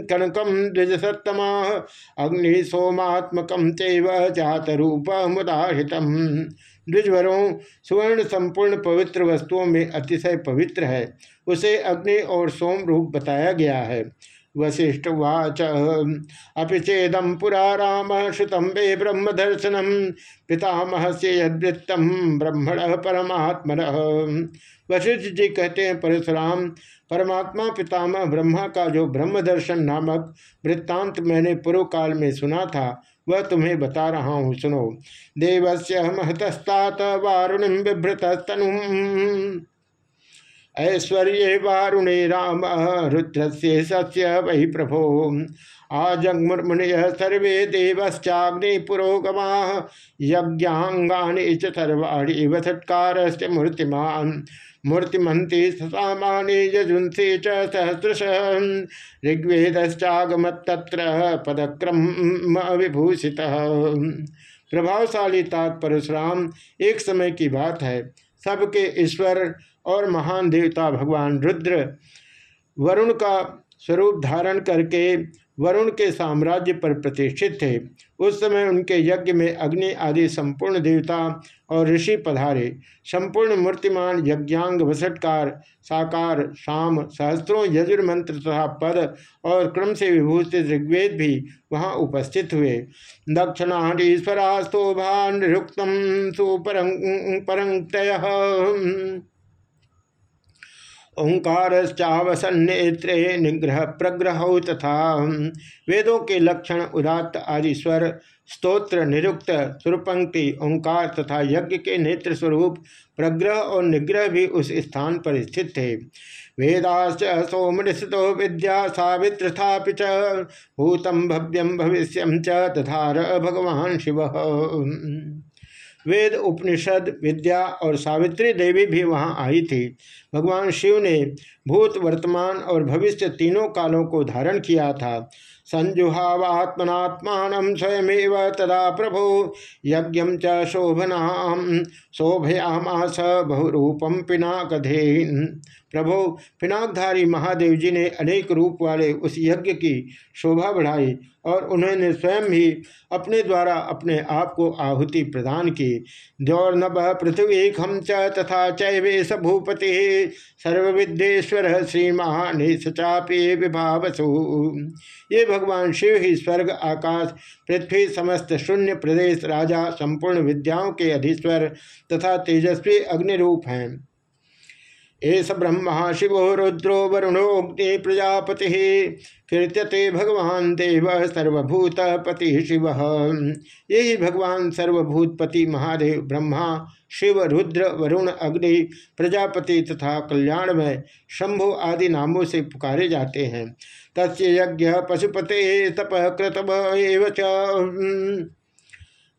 कनकम द्विजसत्तमा अग्नि सोमात्मक चैव जात रूप मुदाहितम द्विजवरों सुवर्ण संपूर्ण पवित्र वस्तुओं में अतिशय पवित्र है, उसे अग्नि और सोम रूप बताया गया है। वशिष्ठवाच अभी चेदम पुरा राम श्रुतम वे ब्रह्म दर्शनम पितामह से यदृत्तम ब्रह्मण परमात्म वशिष्ठ जी कहते हैं, परशुराम, परमात्मा, पितामह, ब्रह्मा का जो ब्रह्म दर्शन नामक वृत्तांत मैंने पूर्व काल में सुना था, वह तुम्हें बता रहा हूँ, सुनो। देवस्य महतस्तात वारुणिम बिभ्रत तनु ऐश्वर्य वारुणे राम रुद्र से सस्य वही प्रभो। आजमुनिय सर्वे देवश्चाग्नि पुरोगमा यज्ञांगानि सर्वाणी वसत्कार मूर्तिमान। मूर्तिमंती सामान्य यजुंसी च सहस्रश। पदक्रम विभूषित प्रभावशाली तात परशुराम एक समय की बात है। सबके ईश्वर और महान देवता भगवान रुद्र वरुण का स्वरूप धारण करके वरुण के साम्राज्य पर प्रतिष्ठित थे। उस समय उनके यज्ञ में अग्नि आदि संपूर्ण देवता और ऋषि पधारे। संपूर्ण मूर्तिमान, यज्ञांग वसटकार साकार, शाम, सहस्त्रों यजुर्मंत्र तथा पद और क्रम से विभूषित ऋग्वेद भी वहाँ उपस्थित हुए। दक्षिणाधीश्वरास्तोभा निरुक्तम सुपरंग ओंकारश्चावसन्नेत्रे निग्रह प्रग्रह तथा वेदों के लक्षण, उदात्त आदि स्वर, स्तोत्र, निरुक्त, सुरपंक्ति, ओंकार तथा यज्ञ के नेत्र स्वरूप, प्रग्रह और निग्रह भी उस स्थान पर स्थित थे। वेदाश्च सोमनिस्तो विद्या सावित्र था भूतम भव्यम भविष्यम च तथा भगवान शिव। वेद, उपनिषद, विद्या और सावित्री देवी भी वहाँ आई थी। भगवान शिव ने भूत, वर्तमान और भविष्य तीनों कालों को धारण किया था। संजुहावात्मनात्मान स्वयमेव तदा प्रभु। यज्ञ च शोभना, शोभयामास बहुरूपम पिनाकधेन। प्रभु, पिनाकधारी महादेव जी ने अनेक रूप वाले उस यज्ञ की शोभा बढ़ाई और उन्होंने स्वयं ही अपने द्वारा अपने आप को आहुति प्रदान की। द्यौर्नभ पृथ्वी खम च तथा चैवेश भूपति सर्वविद्येश्वर श्री महानि सचापे विभावसु। ये भगवान शिव ही स्वर्ग, आकाश, पृथ्वी समस्त शून्य प्रदेश, राजा, संपूर्ण विद्याओं के अधीश्वर तथा तेजस्वी अग्निरूप हैं। एस ब्रह्मा शिवो रुद्रो वरुणोग्नि प्रजापति, कीर्त्यते भगवान देव सर्वभूत पति शिव यही भगवान सर्वभूतपति महादेव ब्रह्मा, शिव, रुद्र, वरुण, अग्नि, प्रजापति तथा कल्याण में शंभु आदि नामों से पुकारे जाते हैं। तस्य यज्ञ पशुपते तप कृतव दीक्षा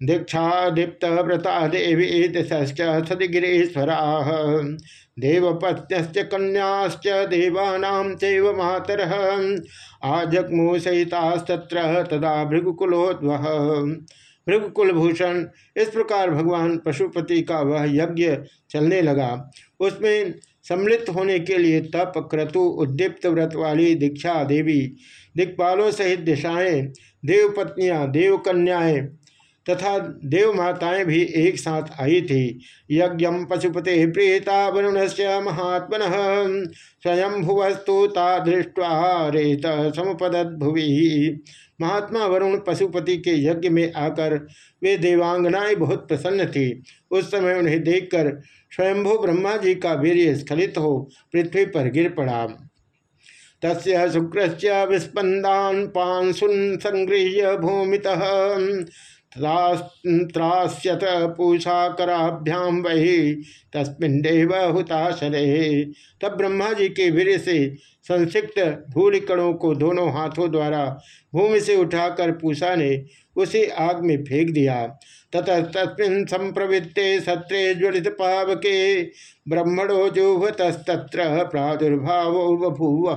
दीप्त व्रता देवी दिश्च सदिगिरीश्वरा। देवपत्न्यश्च कन्याश्च चैव मातरः। आजग्मु सहितास्तत्र तदा भृगुकुलोद्वह भृगुकुलभूषण, इस प्रकार भगवान पशुपति का वह यज्ञ चलने लगा। उसमें सम्मिलित होने के लिए तप क्रतु उद्दीप्त व्रत वाली दीक्षा देवी दिक्पालों सहित दिशाएँ, देवपत्नियाँ, देवकन्याएँ तथा देव माताएँ भी एक साथ आई थी। यज्ञ पशुपते प्रीता वरुण से महात्मन। स्वयं भुवस्तु ता दृष्टवा रेत समुपदत भुवि। महात्मा वरुण पशुपति के यज्ञ में आकर वे देवांगनाएँ बहुत प्रसन्न थी। उस समय उन्हें देखकर स्वयंभु ब्रह्मा जी का वीर स्खलित हो पृथ्वी पर गिर पड़ा। तस् शुक्र विस्पंदान पांसुन संगृह्य भूमितः। त्रास्यत पूषा कराभ्याम वही तस्मिंडेव हुताशरे। तब ब्रह्मा जी के वीर से संक्षिप्त धूल कणों को दोनों हाथों द्वारा भूमि से उठाकर पूषा ने उसी आग में फेंक दिया। ततः तस्मिन् संप्रवृत्ते सत्रे ज्वलित पावके ब्रह्मणो जुहतस्तत्र प्रादुर्भाव बभूव।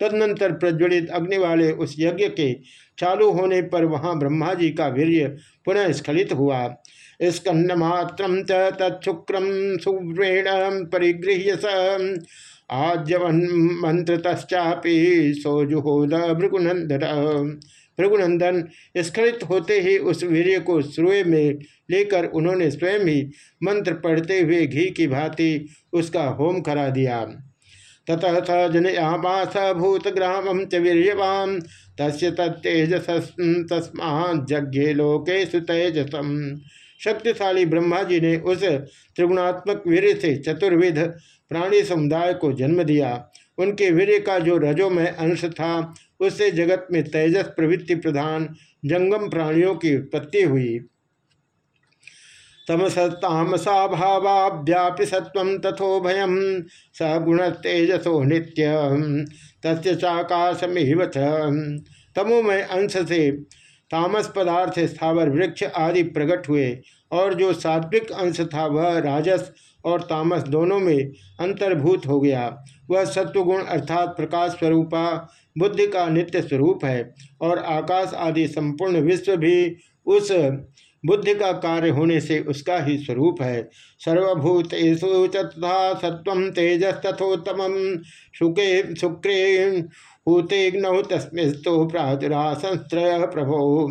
तदनंतर प्रज्वलित अग्नि वाले उस यज्ञ के चालू होने पर वहाँ ब्रह्मा जी का वीर्य पुनः स्खलित हुआ। स्कंदमात्र तत्शुक्रम सुव्रेण परिगृह्य स। आजवन मंत्र तश्चापी सोजुहोद भृगुनंदन भृगुनंदन स्खलित होते ही उस वीर्य को श्रुए में लेकर उन्होंने स्वयं ही मंत्र पढ़ते हुए घी की भांति उसका होम करा दिया। ततः स जनयामास भूतग्रामं च वीर्यवान्। तस्य तत्तेजस तस्मा जज्ञे लोके सुतेजसम। शक्तिशाली ब्रह्मा जी ने उस त्रिगुणात्मक वीर से चतुर्विध प्राणी समुदाय को जन्म दिया। उनके वीर का जो रजोमय अंश था, उससे जगत में तेजस प्रवृत्ति प्रधान जंगम प्राणियों की उत्पत्ति हुई। तमसतामसा भावाव्यापि सत्व तथो भयम सगुण तेजसो नित्य, तस्य तमोमय अंश से तामस पदार्थ स्थावर वृक्ष आदि प्रकट हुए और जो सात्विक अंश था वह राजस और तामस दोनों में अंतर्भूत हो गया। वह सत्वगुण अर्थात प्रकाश स्वरूपा, बुद्धि का नित्य स्वरूप है और आकाश आदि संपूर्ण विश्व भी उस बुद्धि का कार्य होने से उसका ही स्वरूप है। सर्वभूत तथा सत्व तेजस तथोत्तम शुके, शुक्रे हूतेग्नौ तस्मिस्तो प्रादुरासंस्त्रय प्रभो।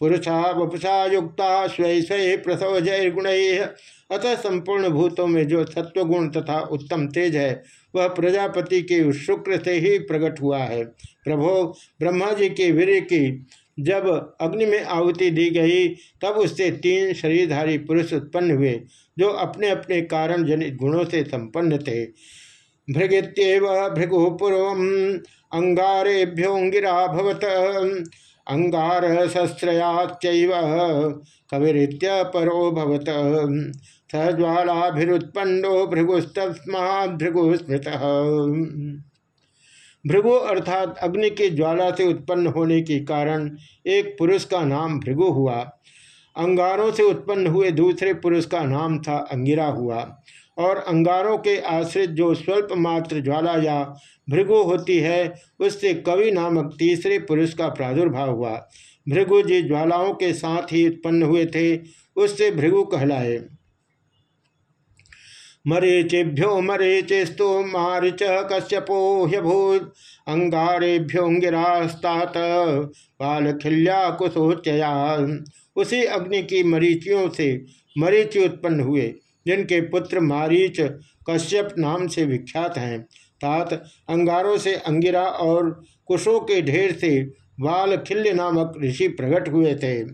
पुरुषा वपुषा युक्ता स्वय स्वय प्रसव जय गुण अतः संपूर्ण भूतों में जो सत्वगुण तथा उत्तम तेज है, वह प्रजापति के शुक्र से ही प्रकट हुआ है। प्रभो, ब्रह्मा जी के वीर की जब अग्नि में आहुति दी गई, तब उससे तीन शरीरधारी पुरुष उत्पन्न हुए, जो अपने अपने कारण जनित गुणों से संपन्न थे। भृगित्यव भृगु पूर्व अंगारेभ्योंगिरा भवत। अंगार शस्त्रयाच कविरीत्य परो भवत। सज्वालाभिरुत्पन्नो भृगुस्तस्मा भृगु स्मृत भृगु अर्थात अग्नि की ज्वाला से उत्पन्न होने के कारण एक पुरुष का नाम भृगु हुआ। अंगारों से उत्पन्न हुए दूसरे पुरुष का नाम था अंगिरा हुआ। और अंगारों के आश्रित जो स्वल्प मात्र ज्वाला या भृगु होती है, उससे कवि नामक तीसरे पुरुष का प्रादुर्भाव हुआ। भृगु जी ज्वालाओं के साथ ही उत्पन्न हुए थे, उससे भृगु कहलाए। मरीचिभ्यो मरीचिस्तु मारिच कश्यपो ह्यभूत अंगारेभ्योंगिरास्तात बालखिल्या कुशोचया उसी अग्नि की मरीचियों से मरीचि उत्पन्न हुए, जिनके पुत्र मारीच कश्यप नाम से विख्यात हैं। तात अंगारों से अंगिरा और कुशों के ढेर से बालखिल्य नामक ऋषि प्रकट हुए थे।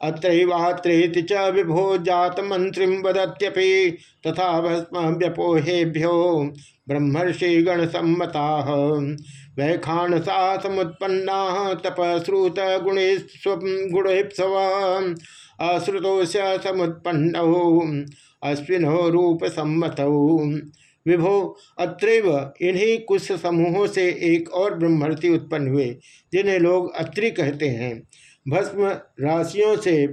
अत्रेवात्रेति च विभो जात मंत्री वदत्यपि तथा भस्म व्यपोहेभ्यो ब्रह्मर्षि गण सम्मता वैखानसा समुत्पन्ना तपश्रुत गुणेस्व अश्रुतोष समुत्पन्न अश्विनो रूप सम्मत विभो अत्रेव इन्हीं कुछ समूहों से एक और ब्रह्मर्षि उत्पन्न हुए, जिन्हें लोग अत्रि कहते हैं। भस्म राशियों से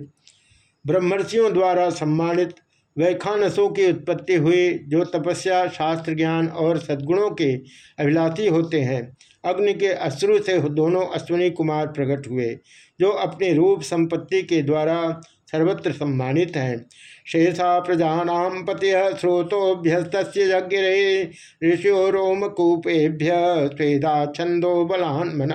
ब्रह्मर्षियों द्वारा सम्मानित वैखानसों की उत्पत्ति हुई, जो तपस्या, शास्त्र ज्ञान और सद्गुणों के अभिलाषी होते हैं। अग्नि के अश्रु से दोनों अश्विनी कुमार प्रकट हुए, जो अपने रूप संपत्ति के द्वारा सर्वत्र सम्मानित हैं। शेषा प्रजानाम पति स्रोतोभ्यस्त जगिरे ऋषियो रोमकूपेभ्य स्वेदा छंदो बलान मन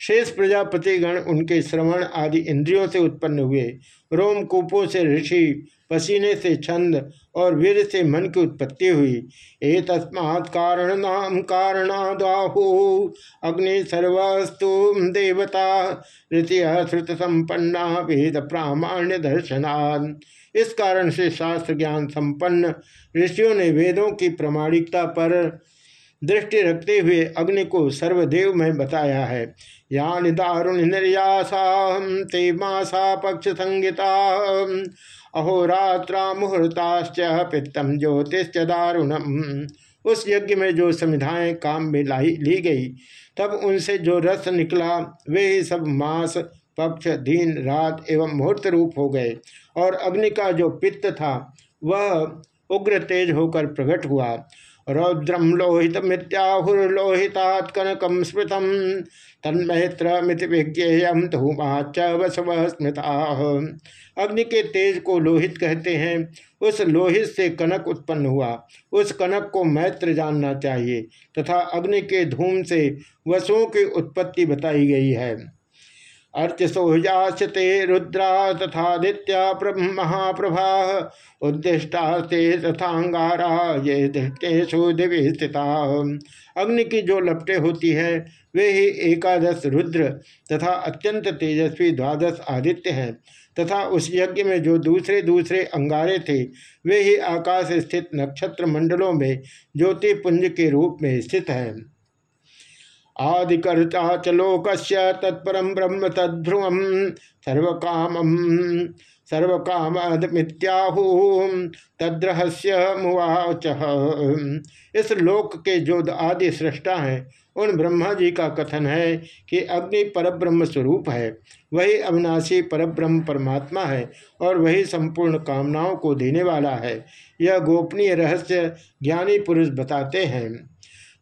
शेष प्रजापतिगण उनके श्रवण आदि इंद्रियों से उत्पन्न हुए। रोम कूपों से ऋषि, पसीने से छंद और वीर से मन की उत्पत्ति हुई। ए तस्मात् कारण नाम कारणादाहु। अग्नि सर्वस्तु देवता। ऋतय श्रुत संपन्ना वेद प्रामाण्य दर्शनाद इस कारण से शास्त्र ज्ञान संपन्न। ऋषियों ने वेदों की प्रमाणिकता पर दृष्टि रखते हुए अग्नि को सर्वदेव में बताया है। यानि दारुण निर्यासा ते मासा पक्ष संगीता अहोरात्रा मुहूर्ताश्च पित्तम ज्योतिष दारुणम। उस यज्ञ में जो समिधाएँ काम में लाई, ली गई, तब उनसे जो रस निकला, वे ही सब मास, पक्ष, दिन, रात एवं मुहूर्त रूप हो गए। और अग्नि का जो पित्त था, वह उग्र तेज होकर प्रकट हुआ। रौद्रम लोहित मित्याहुर्लोहितात कनकम स्मृतम तन्महित्र मित विज्ञेयम धूमाच वसव स्मृता अग्नि के तेज को लोहित कहते हैं, उस लोहित से कनक उत्पन्न हुआ, उस कनक को मैत्र जानना चाहिए, तथा अग्नि के धूम से वसुओं की उत्पत्ति बताई गई है। अर्चसोजाचते रुद्रा तथादित्या महाप्रभा। उद्दिष्टास्ते तथांगारा ये दृष्टेशु दिव्य स्थिता। अग्नि की जो लपटें होती है, वे ही एकादश रुद्र तथा अत्यंत तेजस्वी द्वादश आदित्य हैं तथा उस यज्ञ में जो दूसरे दूसरे अंगारे थे, वे ही आकाश स्थित नक्षत्र मंडलों में ज्योतिपुंज के रूप में स्थित हैं। आदिकर्ता च लोक तत्परम ब्रह्म तद्ध्रुवम सर्वकाम सर्वकामदमित्याहु तद्रहस्य मुवाच। इस लोक के जो आदि सृष्टा हैं, उन ब्रह्मा जी का कथन है कि अग्नि परब्रह्म स्वरूप है, वही अविनाशी परब्रह्म परमात्मा है और वही संपूर्ण कामनाओं को देने वाला है। यह गोपनीय रहस्य ज्ञानी पुरुष बताते हैं।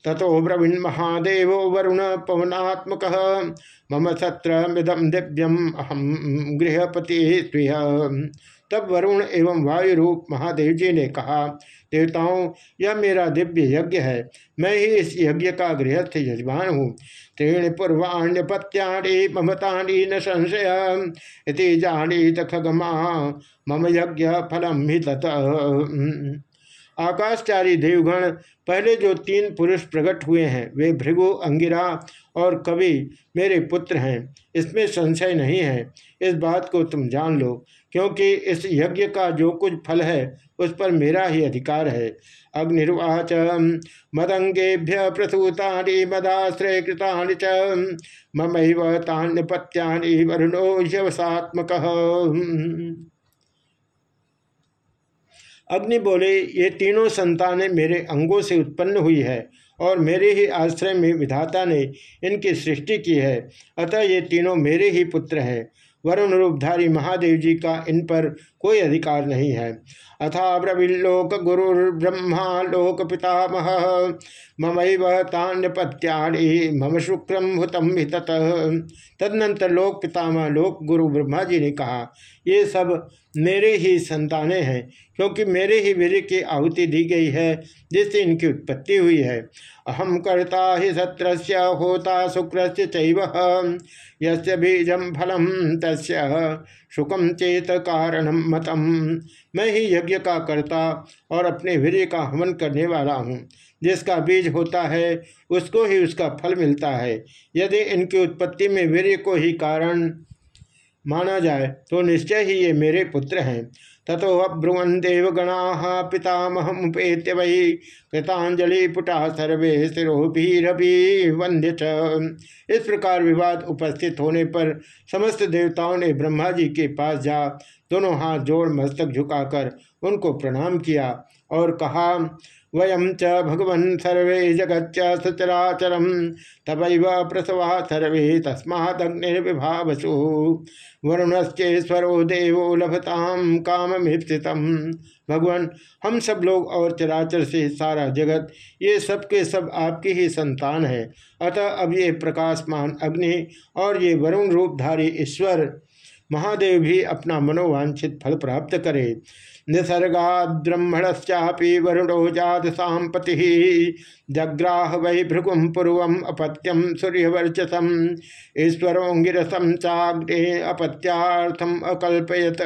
तथो ब्रवीण महादेव वरुण पवनात्मक मम सत्र मिदम दिव्यम अहम गृहपति तब वरुण एवं वायु रूप महादेव जी ने कहा, देवताओं, यह मेरा दिव्य यज्ञ है। मैं ही इस यज्ञ का गृहस्थ यजमान हूँ। त्रीण पूर्वाण्य पत्याणी ममतानी न संशय। इति जानी खगमा। मम यज्ञ फलम ही तत। आकाशचारी देवगण, पहले जो तीन पुरुष प्रकट हुए हैं, वे भृगु, अंगिरा और कवि मेरे पुत्र हैं। इसमें संशय नहीं है। इस बात को तुम जान लो, क्योंकि इस यज्ञ का जो कुछ फल है, उस पर मेरा ही अधिकार है। अग्निर्वाच, मदंगेभ्य प्रसूता मदाश्रय कृता च मम तान्यपत्या वरुणो यवसात्मक अग्नि बोले, ये तीनों संतानें मेरे अंगों से उत्पन्न हुई है और मेरे ही आश्रय में विधाता ने इनकी सृष्टि की है। अतः ये तीनों मेरे ही पुत्र हैं। वरुण रूपधारी महादेव जी का इन पर कोई अधिकार नहीं है। अथा ब्रविलोक गुरु ब्रह्मा लोक पितामह मम तान्यपत्याणी मम शुक्रम हुतम तदनंतर लोक पितामह, लोक गुरु ब्रह्मा जी ने कहा, ये सब मेरे ही संतानें हैं, क्योंकि मेरे ही वीर की आहुति दी गई है, जिससे इनकी उत्पत्ति हुई है। अहम कर्ता ही सत्र होता शुक्र चैव। यस्य बीजम फलम तस् सुखम चेत कारण मतम। मैं ही यज्ञ का कर्ता और अपने वीर का हवन करने वाला हूँ। जिसका बीज होता है, उसको ही उसका फल मिलता है। यदि इनकी उत्पत्ति में वीर को ही कारण माना जाए तो निश्चय ही ये मेरे पुत्र हैं। तथो अब्रुवन देवगणा पितामहमुपेत्य वही कृतांजलि पुटा सर्वे सिरोभीरभि वंद्य इस प्रकार विवाद उपस्थित होने पर समस्त देवताओं ने ब्रह्मा जी के पास जा दोनों हाथ जोड़ मस्तक झुकाकर उनको प्रणाम किया और कहा वयम च भगवन सर्वे जगच्च सचराचरम तबैव प्रसवा सर्वे तस्मादग्निर्विभावसु। वरुणश्चेश्वरो देवो लभताम काम भगवान, हम सब लोग और चराचर से सारा जगत, ये सब के सब आपकी ही संतान है। अतः अब ये प्रकाशमान अग्नि और ये वरुण रूपधारी ईश्वर, महादेव भी अपना मनोवांछित फल प्राप्त करे। निसर्गा ब्रह्मणश्चापी वरुणो जात सांपति जग्राह वै भृगुम पूर्व अपत्यम सूर्यवर्चसम ईश्वरोंगिरसम चाग्ने अपत्यार्थम अकल्पयत।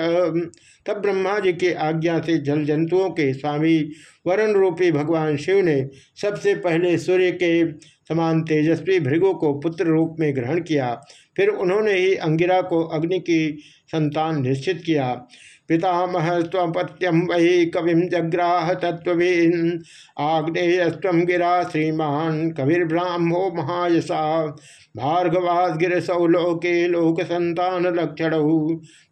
तब ब्रह्मा जी की आज्ञा से जल जंतुओं के स्वामी वरुण रूपी भगवान शिव ने सबसे पहले सूर्य के समान तेजस्वी भृगु को पुत्र रूप में ग्रहण किया। फिर उन्होंने ही अंगिरा को अग्नि की संतान निश्चित किया। पितामह स्वपत्यम वही कविम जग्राह तत्वीन आग्नेयस्व गिरा श्रीमान कविर्ब्राह्मो महायशा भार्गवास गिरसौ लोके लोक संतान लक्षण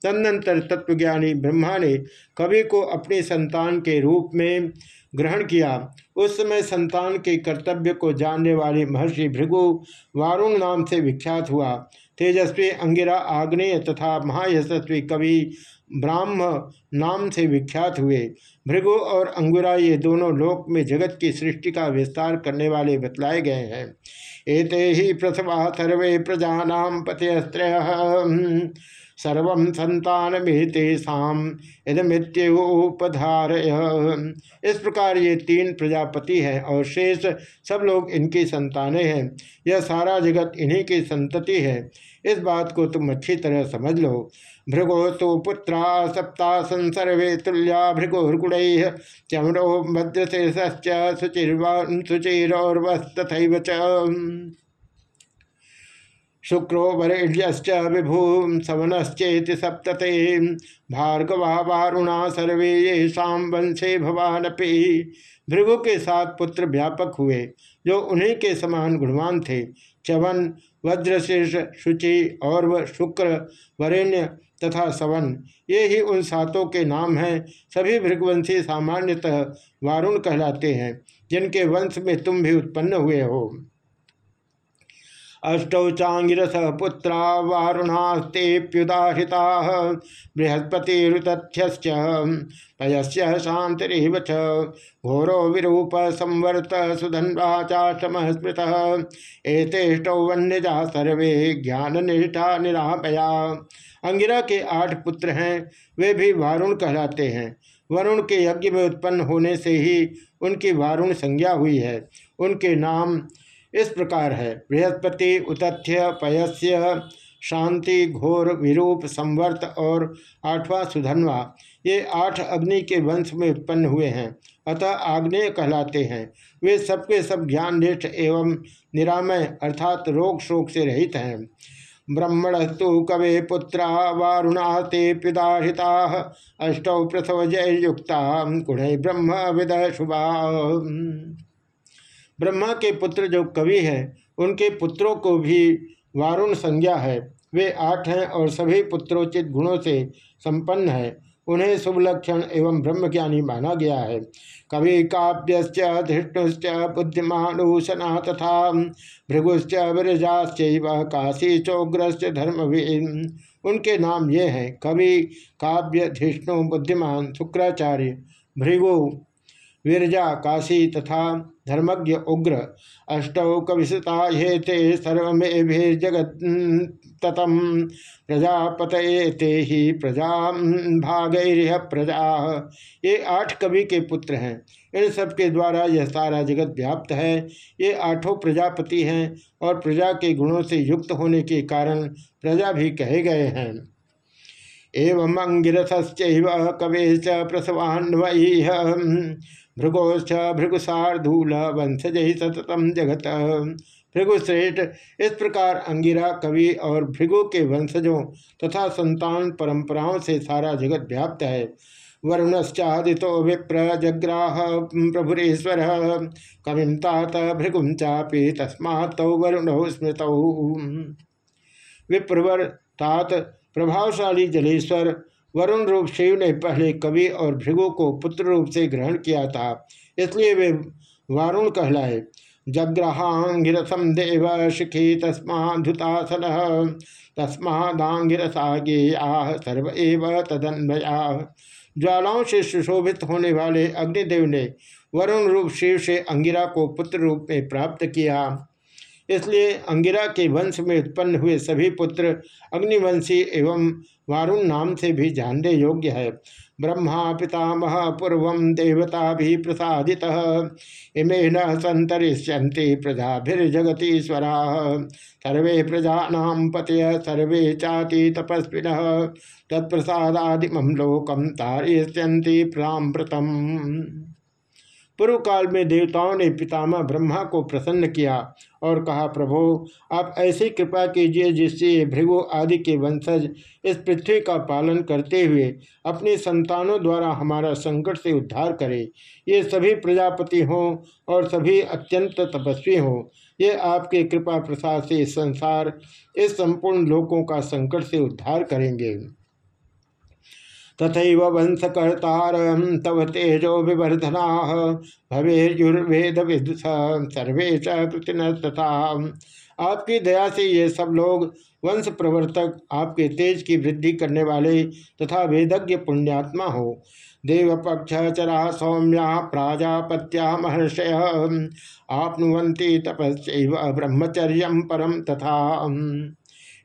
तदनंतर तत्वज्ञानी ब्रह्मा ने कवि को अपने संतान के रूप में ग्रहण किया। उस समय संतान के कर्तव्य को जानने वाले महर्षि भृगु वारुण नाम से विख्यात हुआ। तेजस्वी अंगिरा आग्नेय तथा महायशस्वी कवि ब्राह्म नाम से विख्यात हुए। भृगु और अंगुरा ये दोनों लोक में जगत की सृष्टि का विस्तार करने वाले बतलाए गए हैं। एते ही प्रथमा सर्वे प्रजानाम पतिस्त्रय सर्व संतान मेतेषाम इदमित्योपधारय इस प्रकार ये तीन प्रजापति हैं और शेष सब लोग इनकी संतानें हैं। यह सारा जगत इन्हीं की संतति है। इस बात को तुम अच्छी तरह समझ लो। भृगो तो पुत्रा सप्ता संसर्वे तुल्या भृगुर्गुण चमरो मध्यशेष शुचिर्वान शुक्रो वरेण्यश्च विभू सवनश्चेति सप्तते। भार्गवा वारुणा सर्वे ये शाम वंशे भवानपि। भृगु के साथ पुत्र व्यापक हुए, जो उन्हीं के समान गुणवान थे। चवन वज्रशीर्ष, शुचि और शुक्र, वरेण्य तथा सवन। ये ही उन सातों के नाम हैं। सभी भृगवंशी सामान्यतः वारुण कहलाते हैं, जिनके वंश में तुम भी उत्पन्न हुए हो। अष्टौ चांगिरस पुत्रा वारुणास्तेप्युदाहृता बृहस्पतिरुतथ्यश्च पयस्य शांतिरिव घोरो विरूप संवर्त सुधन्वा चाष्टम स्मृत, एतेष्टौ वन्यजा सर्वे ज्ञान निष्ठा निरापया अंगिरा के आठ पुत्र हैं, वे भी वारुण कहलाते हैं। वरुण के यज्ञ में उत्पन्न होने से ही उनकी वारुण संज्ञा हुई है। उनके नाम इस प्रकार है। बृहस्पति उतथ्य पयस्य, शांति, घोर, विरूप, संवर्त और आठवां सुधनवा। ये आठ अग्नि के वंश में उत्पन्न हुए हैं। अतः आग्नेय कहलाते हैं। वे सबके सब ज्ञाननिष्ठ एवं निरामय अर्थात रोग शोक से रहित हैं। ब्रह्मणस्तु कवे पुत्रा वारुणा ते पिदाहिता अष्टौ प्रथव जय युक्ता गुण ब्रह्म विद शुभा। ब्रह्मा के पुत्र जो कवि हैं, उनके पुत्रों को भी वारुण संज्ञा है। वे आठ हैं और सभी पुत्रोचित गुणों से संपन्न है। उन्हें शुभ लक्षण एवं ब्रह्मज्ञानी माना गया है। कवि काव्यश्च, धृष्णुश्च, बुद्धिमानुषणा तथा भृगुश्च विरजाश्च काशी चौग्रश्च धर्मवीर। उनके नाम ये हैं, कवि, काव्य, धृष्णु, बुद्धिमान, शुक्राचार्य, भृगु, विरजा, काशी तथा धर्मज्ञ, उग्र। अष्टौ कविशता ये ते सर्वेभिर्जगत ततम प्रजापत ते ही प्रजा भागैर प्रजा। ये आठ कवि के पुत्र हैं। इन सब के द्वारा यह सारा जगत व्याप्त है। ये आठों प्रजापति हैं और प्रजा के गुणों से युक्त होने के कारण प्रजा भी कहे गए हैं। एवं अंगिरथश्च कवे च प्रसवान्वयी भृगोश्च भृगुसारधूल वंशज सततम जगत। भृगुश्रेष्ठ इस प्रकार अंगिरा, कवि और भृगु के वंशजों तथा संतान परंपराओं से सारा जगत व्याप्त है। वरुणश्चादितो विप्र जग्राह, प्रभुरेश्वर कविम तात भृगुम चापी तस्मा वरुण स्मृत। विप्रवर तात प्रभावशाली जलेश्वर, वरुण रूप शिव ने पहले कवि और भृगु को पुत्र रूप से ग्रहण किया था, इसलिए वे वारुण कहलाए। जग्रहांगिरसम देव शिखी तस्माधुतासन तस्मादांगिरसा आह सर्व एव तदन्वया। ज्वालाओं से सुशोभित होने वाले अग्निदेव ने वरुण रूप शिव से अंगिरा को पुत्र रूप में प्राप्त किया। इसलिए अंगिरा के वंश में उत्पन्न हुए सभी पुत्र अग्निवंशी एवं वारुण नाम से भी जानने योग्य है। ब्रह्मा पितामह पूर्व देवता भी प्रसादि इमे न संतरिष्यंति प्रजाभिर्जगतीश्वरा। सर्वे प्रजा पतय, सर्वे चाति तपस्विन। तत्प्रसादादिम लोकम तारयती प्रामृतम पूर्व काल में देवताओं ने पितामह ब्रह्मा को प्रसन्न किया और कहा, प्रभो, आप ऐसी कृपा कीजिए जिससे ये भृगु आदि के वंशज इस पृथ्वी का पालन करते हुए अपने संतानों द्वारा हमारा संकट से उद्धार करें। ये सभी प्रजापति हों और सभी अत्यंत तपस्वी हों। ये आपके कृपा प्रसाद से संसार, इस संपूर्ण लोकों का संकट से उद्धार करेंगे। तथा वंशकर्तार तव तेजो विवर्धना। भवेजुर्वेद विदुष सर्वे चृतिन तथा आपकी दया से ये सब लोग वंश प्रवर्तक आपके तेज की वृद्धि करने वाले तथा वेदज्ञ पुण्यात्मा हो। देवपक्ष चरा सौम्या प्राजापत्या महर्षय। आपनुवंती तपस्व ब्रह्मचर्य परम तथा।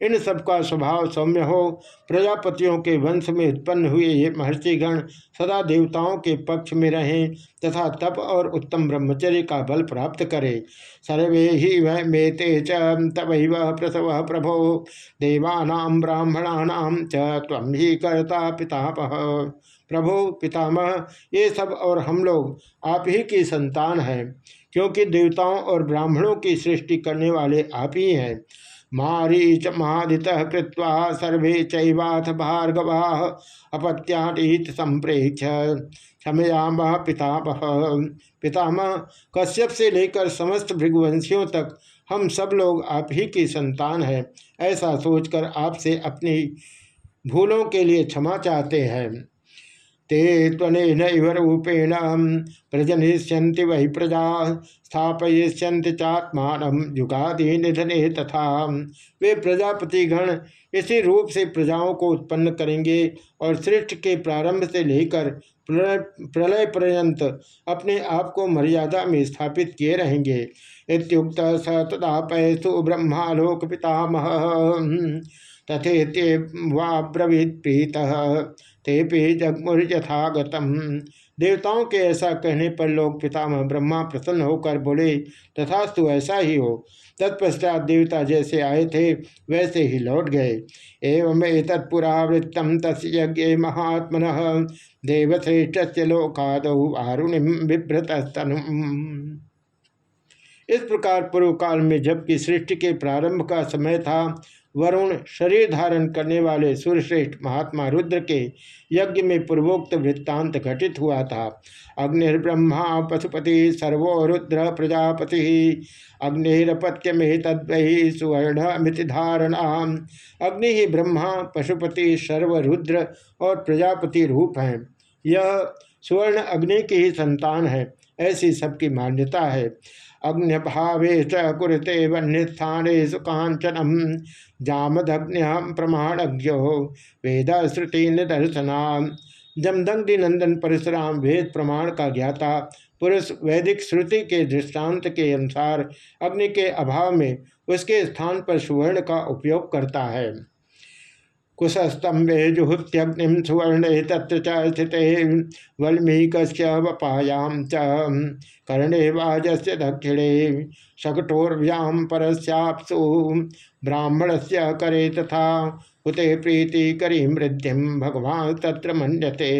इन सबका स्वभाव सौम्य हो। प्रजापतियों के वंश में उत्पन्न हुए ये महर्षिगण सदा देवताओं के पक्ष में रहें तथा तप और उत्तम ब्रह्मचर्य का बल प्राप्त करें। सर्वे ही वह मेते च तब प्रसव प्रभो। देवानाम ब्राह्मणानाम चम ही कर्ता पितापह प्रभो पितामह, ये सब और हम लोग आप ही की संतान हैं, क्योंकि देवताओं और ब्राह्मणों की सृष्टि करने वाले आप ही हैं। मारीच महादित कृत्वा सर्वे चैवाथ भार्गवा अपत्याटीत संप्रेक्ष क्षमयाम पितामह। पितामह, कश्यप से लेकर समस्त भृगुवंशियों तक हम सब लोग आप ही की संतान हैं, ऐसा सोचकर आपसे अपनी भूलों के लिए क्षमा चाहते हैं। ते त्वनेन रूपेण प्रजनिष्यन्ति वही प्रजा, स्थापयिष्यन्ति चात्मान युगादि निधने तथा। वे प्रजापति गण इसी रूप से प्रजाओं को उत्पन्न करेंगे और सृष्टि के प्रारंभ से लेकर प्रलय पर्यंत अपने आप को मर्यादा में स्थापित किए रहेंगे। इत्युक्त स तदा पैसु ब्रह्मालोक पितामह तथे वाब्रवीत प्रीत। तेपि जगमुर्यथागतम देवताओं के ऐसा कहने पर लोग पितामह ब्रह्मा प्रसन्न होकर बोले, तथास्तु ऐसा ही हो। तत्पश्चात देवता जैसे आए थे, वैसे ही लौट गए। एवं तत्पुरावृत्तम तस् यज्ञ महात्मन। देवश्रेष्ठ से लोकाद आरुणिम बिभ्रत इस प्रकार पूर्व काल में जबकि सृष्टि के प्रारंभ का समय था वरुण शरीर धारण करने वाले सूर्यश्रेष्ठ महात्मा रुद्र के यज्ञ में पूर्वोक्त वृत्तांत घटित हुआ था। अग्निर्ब्रह्मा, पशुपति, सर्वो रुद्र, प्रजापति, अग्निरपत्य में तद्वही सुवर्ण मिति धारणा। अग्नि ही ब्रह्मा, पशुपति, सर्व रुद्र और प्रजापति रूप हैं। यह सुवर्ण अग्नि की ही संतान है। ऐसी सबकी मान्यता है। अग्निभावे च कुरते वन्यस्थानेषु कांचनम जामदग्न्य प्रमाणज्ञो वेद श्रुति निदर्शना जमदंगी नंदन परशुराम वेद प्रमाण का ज्ञाता, पुरुष वैदिक श्रुति के दृष्टांत के अनुसार अग्नि के अभाव में उसके स्थान पर सुवर्ण का उपयोग करता है। कुशस्तंभे जुहुत्यग्निम सुवर्ण तत्र स्थित वल्मीक वपायाम च। कर्णे वाजस्य दक्षिणे परस्यापसु। ब्राह्मण से करे तथा उते प्रीति करी मृद्धि भगवान तत्र मन्यते।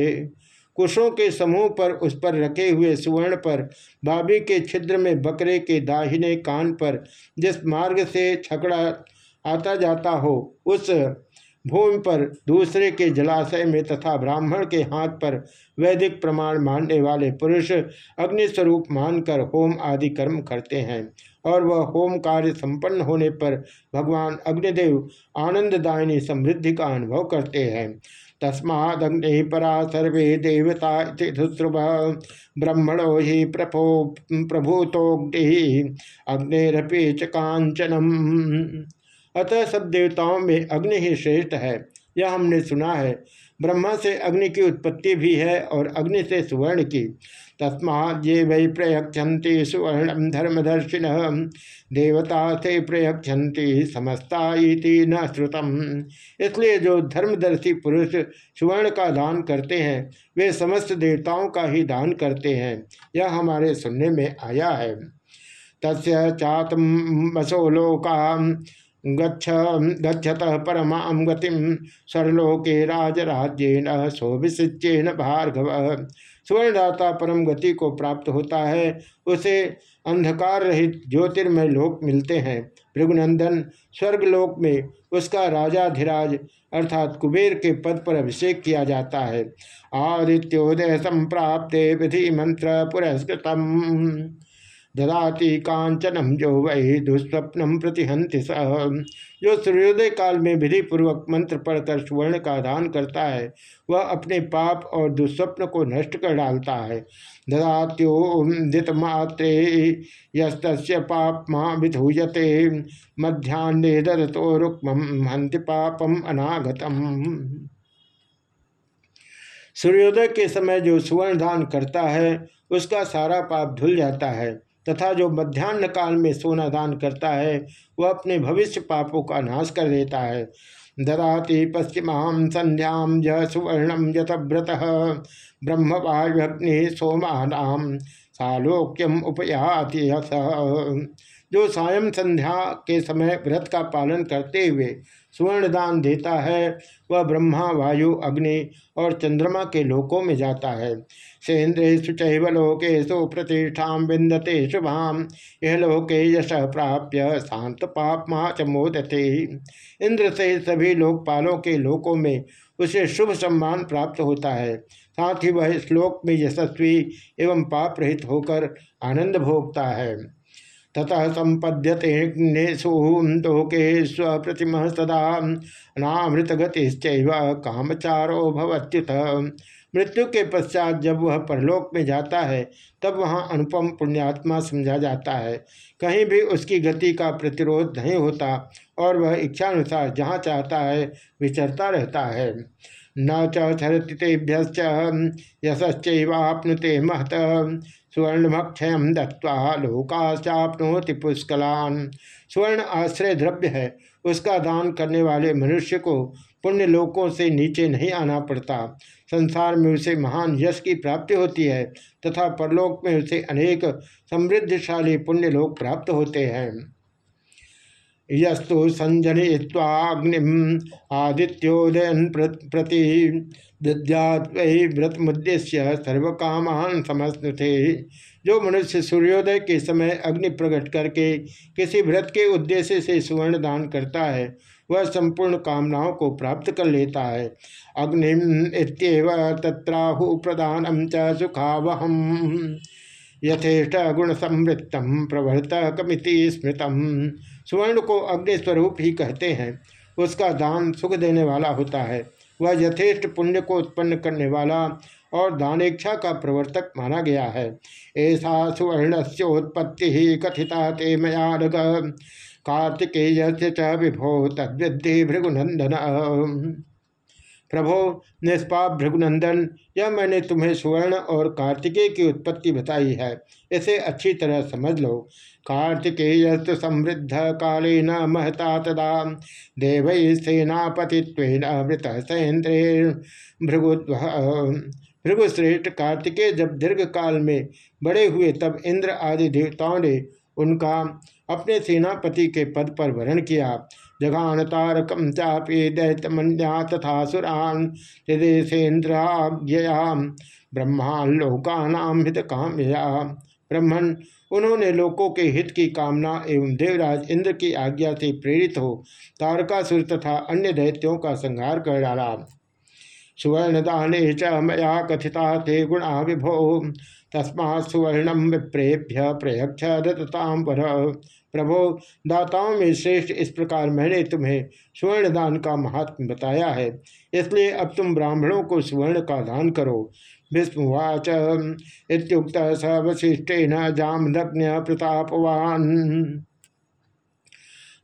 कुशों के समूह पर उस पर रखे हुए सुवर्ण पर, बाबी के छिद्र में बकरे के दाहिने कान पर जिस मार्ग से छकड़ा आता जाता हो, उस भूमि पर, दूसरे के जलाशय में तथा ब्राह्मण के हाथ पर वैदिक प्रमाण मानने वाले पुरुष अग्निस्वरूप मानकर होम आदि कर्म करते हैं और वह होम कार्य संपन्न होने पर भगवान अग्निदेव आनंददायिनी समृद्धि का अनुभव करते हैं। तस्मादग्नि परा सर्वे देवता ध्रुव ब्रह्मणो ही प्रभो प्रभूतोग्नि अग्निरपी च कांचनम अतः सब देवताओं में अग्नि ही श्रेष्ठ है, यह हमने सुना है। ब्रह्मा से अग्नि की उत्पत्ति भी है और अग्नि से सुवर्ण की। तस्मा ये वै प्रयक्षति सुवर्ण धर्मदर्शिन देवता से प्रयक्षति समस्ता इति न श्रुतम। इसलिए जो धर्मदर्शी पुरुष सुवर्ण का दान करते हैं, वे समस्त देवताओं का ही दान करते हैं, यह हमारे सुनने में आया है। तस् चातमसो गच्छ गच्छत परमां गतिम सरलोके राजराज्येन शोभिषिच्येन भार्गव। सुवर्णदाता परम गति को प्राप्त होता है, उसे अंधकार रहित ज्योतिर्मय लोक मिलते हैं। भृगुनंदन स्वर्गलोक में उसका राजाधिराज अर्थात कुबेर के पद पर अभिषेक किया जाता है। आदित्योदय संप्राप्त विधि मंत्र पुरस्कृतम। ददाति कांचनम जो वही दुस्वप्नम प्रतिहंति सह जो सूर्योदय काल में विधि पूर्वक मंत्र पढ़कर सुवर्ण का दान करता है, वह अपने पाप और दुस्वप्न को नष्ट कर डालता है। ददात्योदित मात्रे यस्त पाप माँ विधूयते मध्यान्हे ददतो रुक्म हंति पापम अनागतम। सूर्योदय के समय जो सुवर्ण दान करता है, उसका सारा पाप धुल जाता है। तथा जो मध्यान्ह काल में सोना दान करता है, वह अपने भविष्य पापों का नाश कर देता है। ददाति पश्चिमा संध्या ज सुवर्णम यथव्रत। ब्रह्मवाग्नि सोमानाम सालोक्यम उपयाति जो सायं संध्या के समय व्रत का पालन करते हुए सुवर्ण दान देता है। वह ब्रह्मा, वायु, अग्नि और चंद्रमा के लोकों में जाता है। सेन्द्रेशु चैव लोकेशु प्रतिष्ठा विंदते शुभाम यह लोके यश प्राप्य शांत पापमा च मोदते इंद्र से सभी लोकपालों के लोकों में उसे शुभ सम्मान प्राप्त होता है। साथ ही वह श्लोक में यशस्वी एवं पाप रहित होकर आनंद भोगता है। ततः संपद्यते लोके स्वप्रतिम सदा नामृत गतिश्च कामचारो भवत्युत। मृत्यु के पश्चात जब वह परलोक में जाता है, तब वहाँ अनुपम पुण्यात्मा समझा जाता है। कहीं भी उसकी गति का प्रतिरोध नहीं होता और वह इच्छानुसार जहाँ चाहता है, विचरता रहता है। न चरति तेभ्य महत। सुवर्णमक्षय दत्वा लोकाश्चापनोति पुष्कलान। सुवर्ण आश्रय द्रव्य है, उसका दान करने वाले मनुष्य को पुण्य लोकों से नीचे नहीं आना पड़ता। संसार में उसे महान यश की प्राप्ति होती है, तथा परलोक में उसे अनेक समृद्धशाली पुण्य लोक प्राप्त होते हैं। यस्तु संजनय्वाग्निम आदित्योदयन प्रति व्रत मुद्देश्य सर्व सर्वकामान समस्नुते जो मनुष्य सूर्योदय के समय अग्नि प्रकट करके किसी व्रत के उद्देश्य से सुवर्ण दान करता है, वह संपूर्ण कामनाओं को प्राप्त कर लेता है। इत्येव तत्राहु प्रधानम च सुखावहम। यथेष्ट गुण समृद्धम प्रवर्त कमिति स्मृतम। सुवर्ण को अग्नि स्वरूप ही कहते हैं। उसका दान सुख देने वाला होता है। वह यथेष्ट पुण्य को उत्पन्न करने वाला और दानेक्षा का प्रवर्तक माना गया है। ऐसा सुवर्ण से उत्पत्ति ही कथिता ते मयाग कार्तिकेय च विभो तद्विद्धि भृगुनंदन प्रभो, निष्पाप भृगुनंदन, यह मैंने तुम्हें सुवर्ण और कार्तिकेय की उत्पत्ति बताई है। इसे अच्छी तरह समझ लो। कार्तिकेय समृद्ध काले न महता तदा। देव सेनापति मृत सैन्द्रे भृगु भृगुश्रेष्ठ कार्तिकेय जब दीर्घ काल में बड़े हुए, तब इंद्र आदि देवताओं ने उनका अपने सेनापति के पद पर वर्ण किया। जघान तारकम चापी दैत्यमन्या तथा सुरान हृदयसेन्द्राज्ञया ब्रह्मान लोकानाम हित कामया ब्रह्मण उन्होंने लोकों के हित की कामना एवं देवराज इंद्र की आज्ञा से प्रेरित हो, तारकासुर तथा अन्य दैत्यों का संहार कर डाला। सुवर्ण दाने च मया कथिता थे गुणा विभो तस्मा सुवर्णम विप्रेभ्य प्रयक्ष दत्ताम पर। प्रभो, दाताओं में श्रेष्ठ इस प्रकार मैंने तुम्हें स्वर्ण दान का महात्म बताया है। इसलिए अब तुम ब्राह्मणों को सुवर्ण का दान करो। विष्णुवाच इतुक्त स वशिष्ठेन जामदग्न प्रतापवान।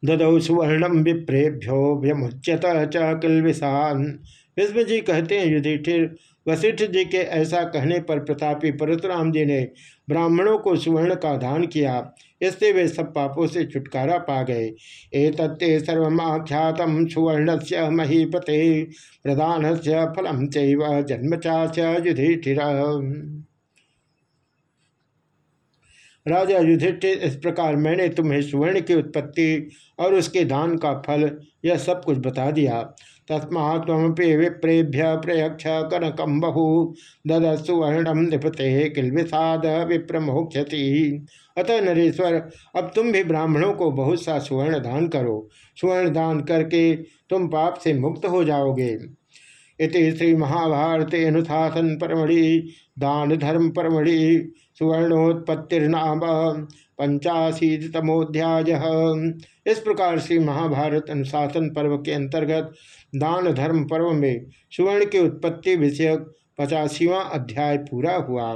ददौ सुवर्णम विप्रेभ्यो व्यमुच्यत च किलविषान विष्णु जी कहते हैं, युधिष्ठिर, वशिष्ठ जी के ऐसा कहने पर प्रतापी परशुराम जी ने ब्राह्मणों को सुवर्ण का दान किया। इससे वे सब पापों से छुटकारा पा गए। ए तत्ते सर्वख्यात सुवर्ण से महीपते प्रदान से फलम चैव जन्म युधिष्ठिर। राजा युधिष्ठिर, इस प्रकार मैंने तुम्हें सुवर्ण की उत्पत्ति और उसके दान का फल, यह सब कुछ बता दिया। तस्मा तमपि विप्रेभ्य प्रयक्ष कनकम बहु दद सुवर्णम निपते किल विषाद विप्रमोक्षति अतः नरेश्वर, अब तुम भी ब्राह्मणों को बहुत सा सुवर्ण दान करो। सुवर्ण दान करके तुम पाप से मुक्त हो जाओगे। इति श्री महाभारत अनुशासन परमढ़ि, दान धर्म परमढ़ि, सुवर्णोत्पत्तिर्नाम पंचाशीतमोध्याय इस प्रकार से महाभारत अनुशासन पर्व के अंतर्गत दान धर्म पर्व में सुवर्ण की उत्पत्ति विषयक पचासीवा अध्याय पूरा हुआ।